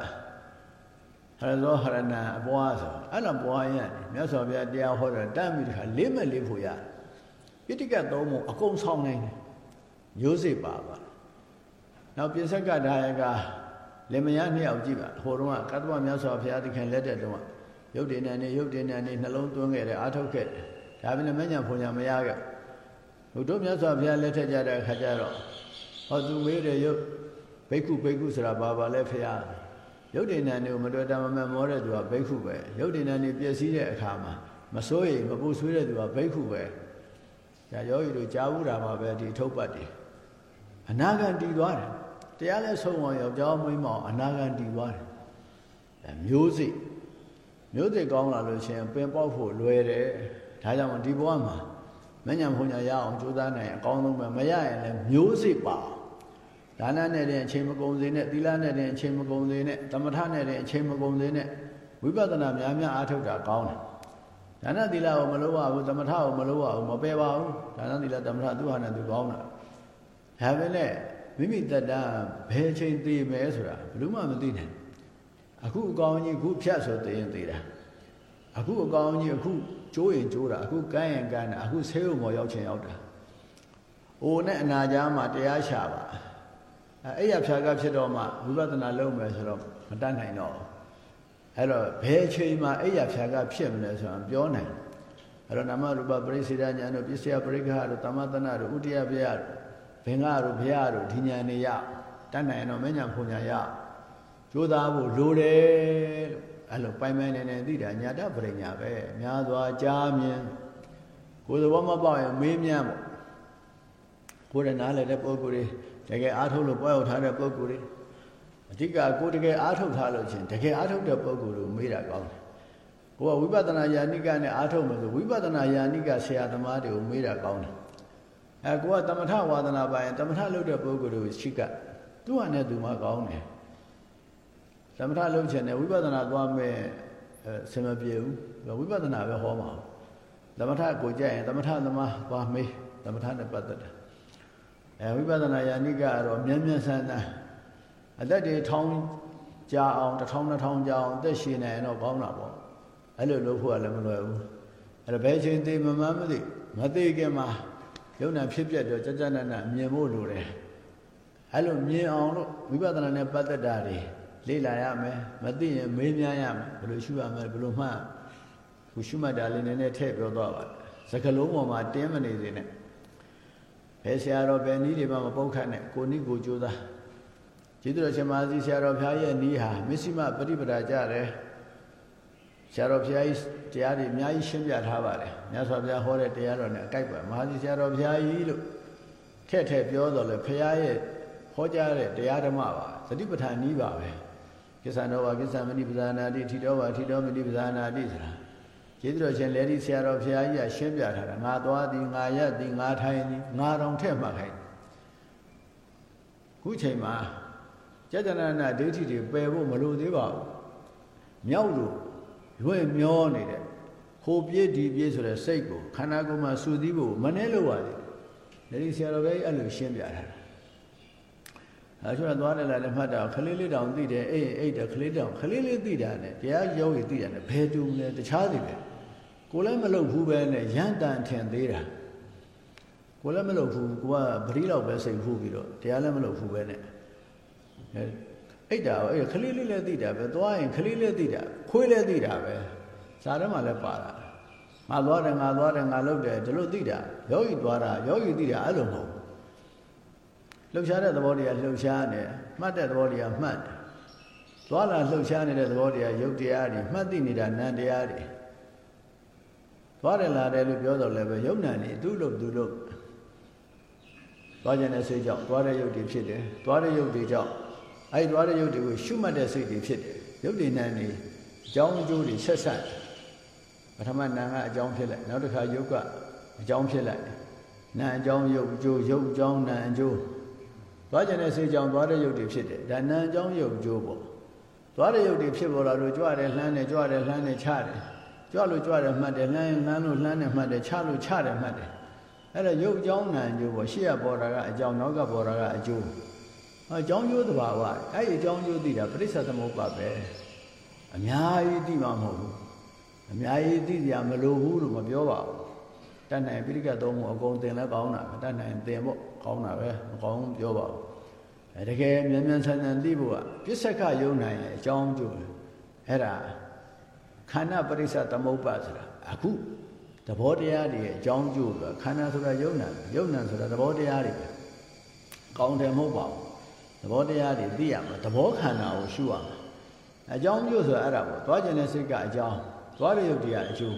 ဟရသောဟရဏအပွားဆိုအဲ့လိုပွားရင်မြတ်စွာဘုရားတရားဟောတော့တမ်းပြီးတခါလေးမဲ့လေးဖို့ရပိဋကတ်သုံးပုံအကုန်ဆောင်နိုင်တယ်မျိုးစိပါပါနောက်ပြစ္ဆကဒါယကလင်မယားနှစ်ယောက်ကြည့်ပါဟိုတုန်းကကတ္တဝမြတ်စွာဘုရားသခင်လက်တဲ့တုန်းကရုပ်တည်နေနေရုပ်တည်နေနေနှလုံးသွင်းခဲ့တယ်အာထုတ်ခဲ့တယ်ဒါပေမဲ့မညာဖွညာမရခဲ့ဘုဒ္ဓမြတ်စွာဘုရားလက်ထက်ကြတဲ့အခါကျတော့ဟောသူမေးတယ်ရုပ် ဘိက္ခုဘိက္ခုဆိုတာဘာပါလဲဖရာရုပ်တည်နေနေကိုမတွေ့တာမမဲ့မောတဲ့သူကဘိက္ခုပဲရုပ်တည်နေနေပြည့်စည်တဲ့အခါမှာမစိုးရိမ်မပူဆွေးတဲ့သူကဘိက္ခုပဲဒါယောဂီတို့ကြားဘူးတာပါပဲဒီထုတ်ပတ်တယ်အနာဂံတည်သွားတယ်တရားလဲဆုံးအောင်ယောက်ျားမွေးမောင်အနာဂံတည်သွားတယ်အဲမျိုးစိမျိုးစိကောင်းလာလို့ရှင်ပင်ပေါက်ဖို့လွယ်တယ်ဒါကြောင့်ဒီဘဝမှာမညံဖုန်ညာရအောင်ကြိုးစားနိုင်အကောင်းဆုံးပဲမရရင်လည်းမျိုးစိပါ ဒါနနဲ့တဲ့အချိန်မကုန်စေနဲ့သီလနဲ့တဲ့အချိန်မကုန်စေနဲ့သမထနဲ့တဲ့အချိန်မကုန်စေနဲ့ဝိပဿနာများများအားထုတ်တာကောင်းတယ်ဒါနသီလကိုမလုပ်ရဘူးသမထကိုမလုပ်ရဘူးမပယ်ပါဘူးဒါနသီလသမထသူဟာနဲ့သူကောင်းတာဒါပဲနဲ့မိမိတတ္တဘယ်ချိန်သိမယ်ဆိုတာဘယ်လို့မှမသိနိုင်အခုအကောင်ကြီးအခုဖြတ်ဆိုသိရင်သိတာအခုအကောင်ကြီးအခုကျိုးရင်ကျိုးတာအခုကန်းရင်ကန်းတာအခုဆေးရုံပေါ်ရောက်ချင်ရောက်တာအိုနဲ့အနာကြားမှာတရားရှာပါ အဲ့ရဖြာကဖြစ်တော့မှဝိပဿနာလုပ်မယ်ဆိုတော့မတတ်နိုင်တော့အဲ့တော့ဘယ်ချိန်မှာအဲ့ရဖြာကဖြစ်မလဲဆိုတာပြောနိုင်အဲ့တော့နာမရူပပရိစ္ဆေဒဉာဏ်တို့ပစ္စယပရိက္ခတို့သမတနာတို့ဥတ္တယပြယတို့ဘင်္ဂတို့ဘုရားတို့ဒီဉာဏ်နေရတတ်နိုင်တော့မဉဏ်ဖုန်ညာရကြိုးစားဖို့လိုတယ်လို့အဲ့လိုပိုင်ပိုင်နေနေသိတာညာတပရိညာပဲများစွာကြားမြင်ကိုယ်သဘောမပေါက်ရင်မေးမြန်းပေါ့ကိုယ်ရနားလည်းတဲ့ပုဂ္ဂိုလ်တွေ တကယ်အားထုတ်လို့ပွဲရောက်ထားတဲ့ပုဂ္ဂိုလ်တွေအဓိကကိုယ်တကယ်အားထုတ်ထားလို့ချင်းတကယ်အားထုတ်တဲ့ပုဂ္ဂိုလ်ကိုမေးတာကောင်းတယ်ကိုကဝိပဿနာယာနိကနဲ့အားထုတ်မယ်ဆိုဝိပဿနာယာနိကဆရာသမားတွေကိုမေးတာကောင်းတယ်အဲကိုကတမထဝါဒနာပိုင်းတမထလုပ်တဲ့ပုဂ္ဂိုလ်တွေကိုရှိကသူ့ဟာနဲ့သူမှကောင်းတယ်သမထလုပ်ချင်တယ်ဝိပဿနာသွားမယ်အဲဆင်မပြေဘူးဝိပဿနာပဲဟောမှာသမထကိုကြက်ရင်သမထသမားသွားမေးသမထနဲ့ပတ်သက်တယ် အဲဝိပဿနာယာနိကတော့မြဲမြဲဆန်းဆန်းအသက်တွေထောင်းကြာအောင်တစ်ထောင်နှစ်ထောင်ကြာအောင်အသက်ရှင်နေရင်တော့ကောင်းတာပေါ့အဲ့လိုလုပ်ဖို့ကလည်းမလွယ်ဘူးအဲ့ဒါဘယ်ချိန်သေးမမှန်းမသိမသိခင်မှာယုံနာဖြစ်ပြတော့ကြကြနနမြင်ဖို့လိုတယ်အဲ့လိုမြင်အောင်လို့ဝိပဿနာနဲ့ပတ်သက်တာတွေလေ့လာရမယ်မသိရင်မေးမြန်းရမယ်ဘယ်လိုရှုရမလဲဘယ်လိုမှတ်ခုရှုမှတ်တာလေးနည်းနည်းထည့်ပြောတော့ပါစကလုံးပေါ်မှာတင်းမနေစေနဲ့ ဘယ်ဆရာတော်ဘယ်နည်းတွေမှမပုတ်ခတ်နဲ့ကိုနည်းကိုကြိုးစားကျေးဇူးတော်ရှင်မဟာစီဆရာတော်ဘုရားရဲ့နည်းဟာမစ္စည်းမပฏิပဒါကြတယ်ဆရာတော်ဘုရားကြီးတရားတွေအများကြီးရှင်းပြထားပါတယ်မြတ်စွာဘုရားဟောတဲ့တရားတော်နဲ့အကိုက်ပါမဟာစီဆရာတော်ဘုရားကြီးလို့ထည့်ထည့်ပြောတော်လဲဘုရားရဲ့ဟောကြားတဲ့တရားဓမ္မပါသတိပဋ္ဌာန်နည်းပါပဲကိစ္ဆနောဝကိစ္ဆမဏိပဇာနာတိထီတော်ဝါထီတော်မဏိပဇာနာတိဆိုတာ ကျေးဇူးတော်ရှင်လေဒီဆရာတော်ဘုရားကြီးကရှင်းပြထားတာငါသွားသည်ငါရက်သည်ငါထိုင်သည်ငါတော်ထက်မှတ်ခိုင်းခုချိန်မှာចេတနာနာဒိဋ္ဌိတွေပယ်ဖို့မလိုသေးပါဘူးမြောက်လို့ရွေ့မျောနေတဲ့ဟိုပြည့်ဒီပြည့်ဆိုတဲ့စိတ်ကိုခန္ဓာကိုယ်မှာစူသီးဖို့မနှဲလို့ပါလေလေဒီဆရာတော်ဘုရားကြီးအဲ့လိုရှင်းပြထားတာအဲဆိုတော့သွားတယ်လားလည်းမှတ်တာခလေးလေးတောင်သိတယ်အေးအိတ်တယ်ခလေးတောင်ခလေးလေးသိတာနဲ့တရားရုပ်ရည်သိတာနဲ့ဘယ်တူမလဲတခြားစီပဲ ကိုလည်းမလုပ်ဘူးပဲနဲ့ရန်တန်ထင်သေးတာကိုလည်းမလုပ်ဘူးကိုကပရိလောက်ပဲစိတ်ဖူးပြီးတော့တရားလည်းမလုပ်ဘူးပဲနဲ့အဲအိတ်တာရောအဲ့ခလေးလေးလည်းသိတာပဲသွားရင်ခလေးလေးသိတာခွေးလည်းသိတာပဲစာထဲမှာလည်းပါတာငါသွားတယ်ငါသွားတယ်ငါလုပ်တယ်ဒီလိုသိတာယောဂီသွားတာယောဂီသိတာအဲ့လိုမဟုတ်လှုပ်ရှားတဲ့သဘောတရားလှုပ်ရှားနေမှတ်တဲ့သဘောတရားမှတ်တယ်သွားလာလှုပ်ရှားနေတဲ့သဘောတရားယုတ်တရားတွေမှတ်သိနေတာနံတရားတွေ သွားတယ်လာတယ်လို့ပြောတော့လည်းပဲယုတ်နံနေသူ့လို့သူ့လို့သွားခြင်းတဲ့စိတ်ကြောင့်သွားတဲ့ယုတ်တွေဖြစ်တယ်သွားတဲ့ယုတ်တွေကြောင့်အဲဒီသွားတဲ့ယုတ်တွေကိုရှုမှတ်တဲ့စိတ်တွေဖြစ်တယ်ယုတ်တွေနံနေအကြောင်းအကျိုးတွေဆက်ဆက်ပထမနာကအကြောင်းဖြစ်လိုက်နောက်တစ်ခါယုတ်ကအကြောင်းဖြစ်လိုက်နာအကြောင်းယုတ်အကျိုးယုတ်အကြောင်းနာအကျိုးသွားကြတဲ့စိတ်ကြောင့်သွားတဲ့ယုတ်တွေဖြစ်တယ်ဒါနာအကြောင်းယုတ်အကျိုးပေါ့သွားတဲ့ယုတ်တွေဖြစ်ပေါ်လာလို့ကြွတယ်လှမ်းတယ်ကြွတယ်လှမ်းတယ်ချတယ် ကြွလို့ကြွတယ်မှတ်တယ်လှမ်းရင်လှမ်းလို့လှမ်းတယ်မှတ်တယ်ချလို့ချတယ်မှတ်တယ်အဲ့ဒါယုတ်အကြောင်းနာအကျိုးပေါ့ရှေ့ကပေါ်တာကအကြောင်းနောက်ကပေါ်တာကအကျိုးအကြောင်းကျိုးသဘာဝအဲ့ဒီအကြောင်းကျိုးသိတာပရိစ္ဆသမုပ္ပါပဲအများကြီးသိမှာမဟုတ်ဘူးအများကြီးသိကြမလိုဘူးလို့မပြောပါဘူးတတ်နိုင်ပိဋကသုံးမှုအကုန်သင်လဲကောင်းတာပဲတတ်နိုင်သင်ဖို့ကောင်းတာပဲမကောင်းပြောပါဘူးအဲတကယ်မြန်မြန်ဆန်ဆန်သိဖို့ကပြစ္ဆကယုံနိုင်ရဲ့အကြောင်းကျိုးအဲ့ဒါ ခန္ဓာပရိစ္ဆသမုပ္ပါဆိုတာအခုသဘောတရားတွေရဲ့အကြောင်းကျိုးကခန္ဓာဆိုတာယုံနာယုံနာဆိုတာသဘောတရားတွေပဲကောင်းတယ်မဟုတ်ပါဘူးသဘောတရားတွေသိရမှာသဘောခန္ဓာကိုရှုရမှာအကြောင်းကျိုးဆိုတာအဲ့ဒါပေါ့သွားကျင်တဲ့စိတ်ကအကြောင်းသွားတဲ့ယုတ်တရားအကျိုး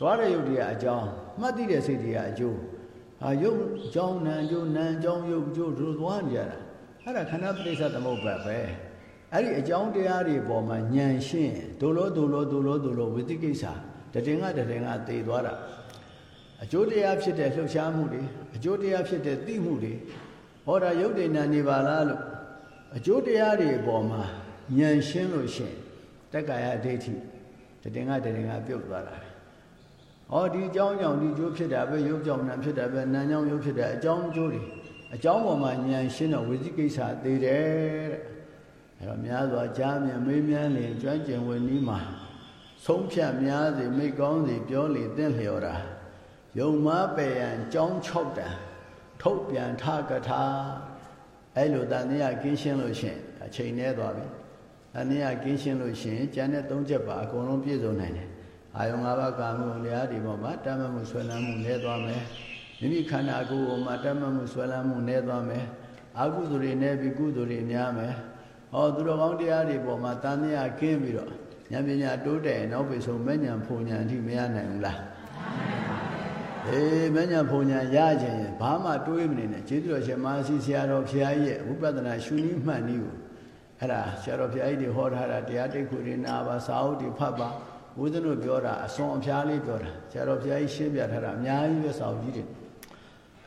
သွားတဲ့ယုတ်တရားအကြောင်းမှတ်သိတဲ့စိတ်တရားအကျိုးဟာယုတ်အကြောင်းနံအကျိုးနံအကြောင်းယုတ်အကျိုးတို့သွားနေကြတာအဲ့ဒါခန္ဓာပရိစ္ဆသမုပ္ပါပဲ အဲ့ဒီအကြောင်းတရားတွေပေါ်မှာဉာဏ်ရှင်းဒုလောဒုလောဒုလောဒုလောဝိသိကိစ္စတတင်ကတတင်ကသေသွားတာအကျိုးတရားဖြစ်တဲ့လှုပ်ရှားမှုတွေအကျိုးတရားဖြစ်တဲ့သိမှုတွေဟောတာယုတ်တိဏ္ဏနေပါလားလို့အကျိုးတရားတွေအပေါ်မှာဉာဏ်ရှင်းလို့ရှင်တက္ကာယဒိဋ္ဌိတတင်ကတတင်ကပြုတ်သွားတာဟောဒီအကြောင်းကြောင့်ဒီကျိုးဖြစ်တာပဲရုပ်ကြောင့်နာဖြစ်တာပဲနာကြောင့်ရုပ်ဖြစ်တာအကြောင်းကျိုးတွေအကြောင်းပေါ်မှာဉာဏ်ရှင်းတော့ဝိသိကိစ္စသေးတယ်တဲ့ အဲတော့များစွာကြားမြင်မေးမြန်းလင်ကျွမ်းကျင်ဝင်ဤမှာဆုံးဖြတ်များစီမိကောင်းစီပြောလေသင့်လျော်တာယုံမပယ်ရန်ကြောင်း၆တန်ထုတ်ပြန်ထကထာအဲ့လိုတန်တရားကင်းရှင်းလို့ရှင်အချိန်နဲ့သွားပြီတန်တရားကင်းရှင်းလို့ရှင်ကျန်တဲ့၃ချက်ပါအကုန်လုံးပြည့်စုံနိုင်တယ်အာယုံ၅ပါးကာမှုတရားဒီပေါ်မှာတမ္မမှုဆွဲလန်းမှုလဲသွားမယ်မိမိခန္ဓာကိုယ်ပေါ်မှာတမ္မမှုဆွဲလန်းမှုလဲသွားမယ်အကုသိုလ်တွေနဲ့ပြီးကုသိုလ်တွေများမယ် ဟောသူတော်ကောင်းတရားတွေပေါ်မှာတန်တရားကင်းပြီးတော့ဉာဏ်ပညာတိုးတက်ရင်နောက်ပိဆုံးမဉဏ်ဖုန်ဉဏ်အထိမရနိုင်ဘူးလားအေးမဉဏ်ဖုန်ဉဏ်ရခြင်းရင်ဘာမှတွေးမနေနဲ့ကျေးဇူးတော်ရှင်မဟာစီဆရာတော်ဖျားကြီးရဲ့ဝိပဿနာရှုနည်းမှန်နည်းကိုအဲ့ဒါဆရာတော်ဖျားကြီးတွေဟောထားတာတရားတိတ်ခုတွေနာပါစာအုပ်တွေဖတ်ပါဝိသနုပြောတာအစွန်အဖျားလေးပြောတာဆရာတော်ဖျားကြီးရှင်းပြထားတာအများကြီးပဲစာအုပ်ကြီးတွေ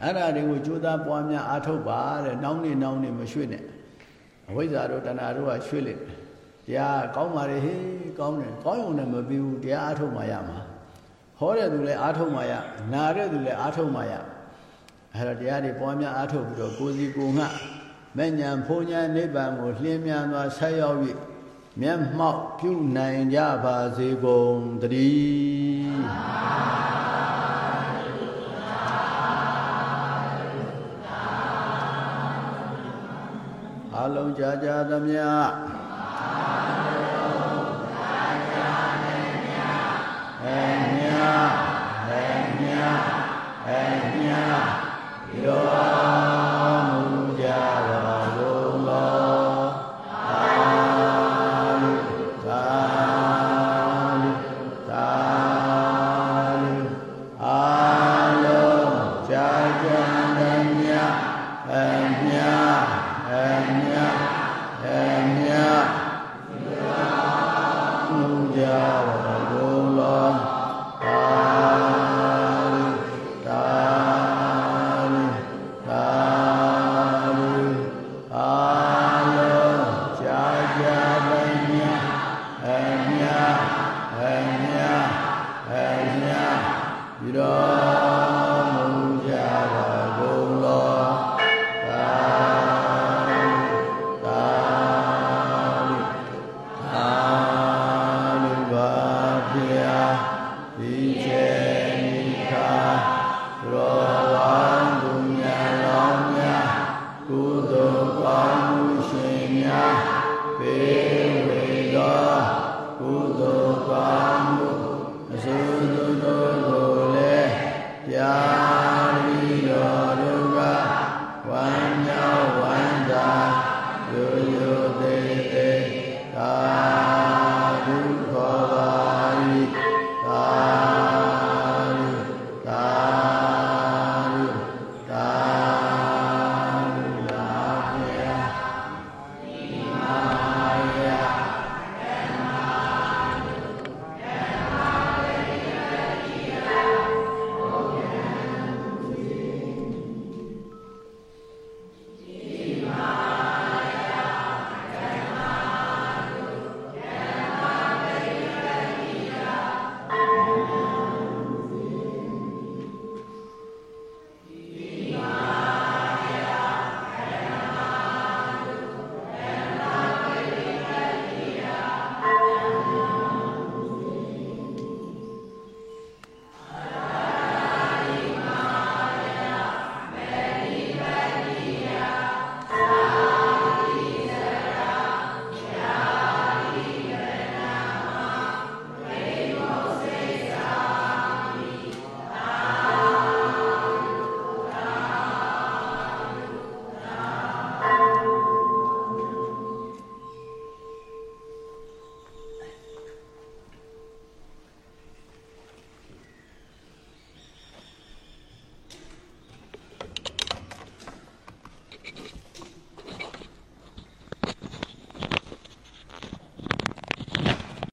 အဲ့ဒါတွေကိုကြိုးစားပွားများအားထုတ်ပါတဲ့နောက်နေ့နောက်နေ့မရွှေ့နဲ့ အဝိဇ္ဇာတို့တဏှာတို့ကရွှေ့လိုက်တရားကောင်းပါလေဟေးကောင်းတယ်ကောင်းရုံနဲ့မပြီးဘူးတရားအားထုတ်မှရမှာဟောတဲ့သူလည်းအားထုတ်မှရနာတဲ့သူလည်းအားထုတ်မှရအဲ့တော့တရားတွေပွားများအားထုတ်ပြီးတော့ကိုယ်စီကိုယ်ငှမဲ့ညာဖုန်ညာနိဗ္ဗာန်ကိုလင်းမြန်သွားဆက်ရောက်၍မျက်မှောက်ပြုနိုင်ကြပါစေကုန်တည်း အလုံးကြာကြာသမျှအမြအမြအမြရော Yeah.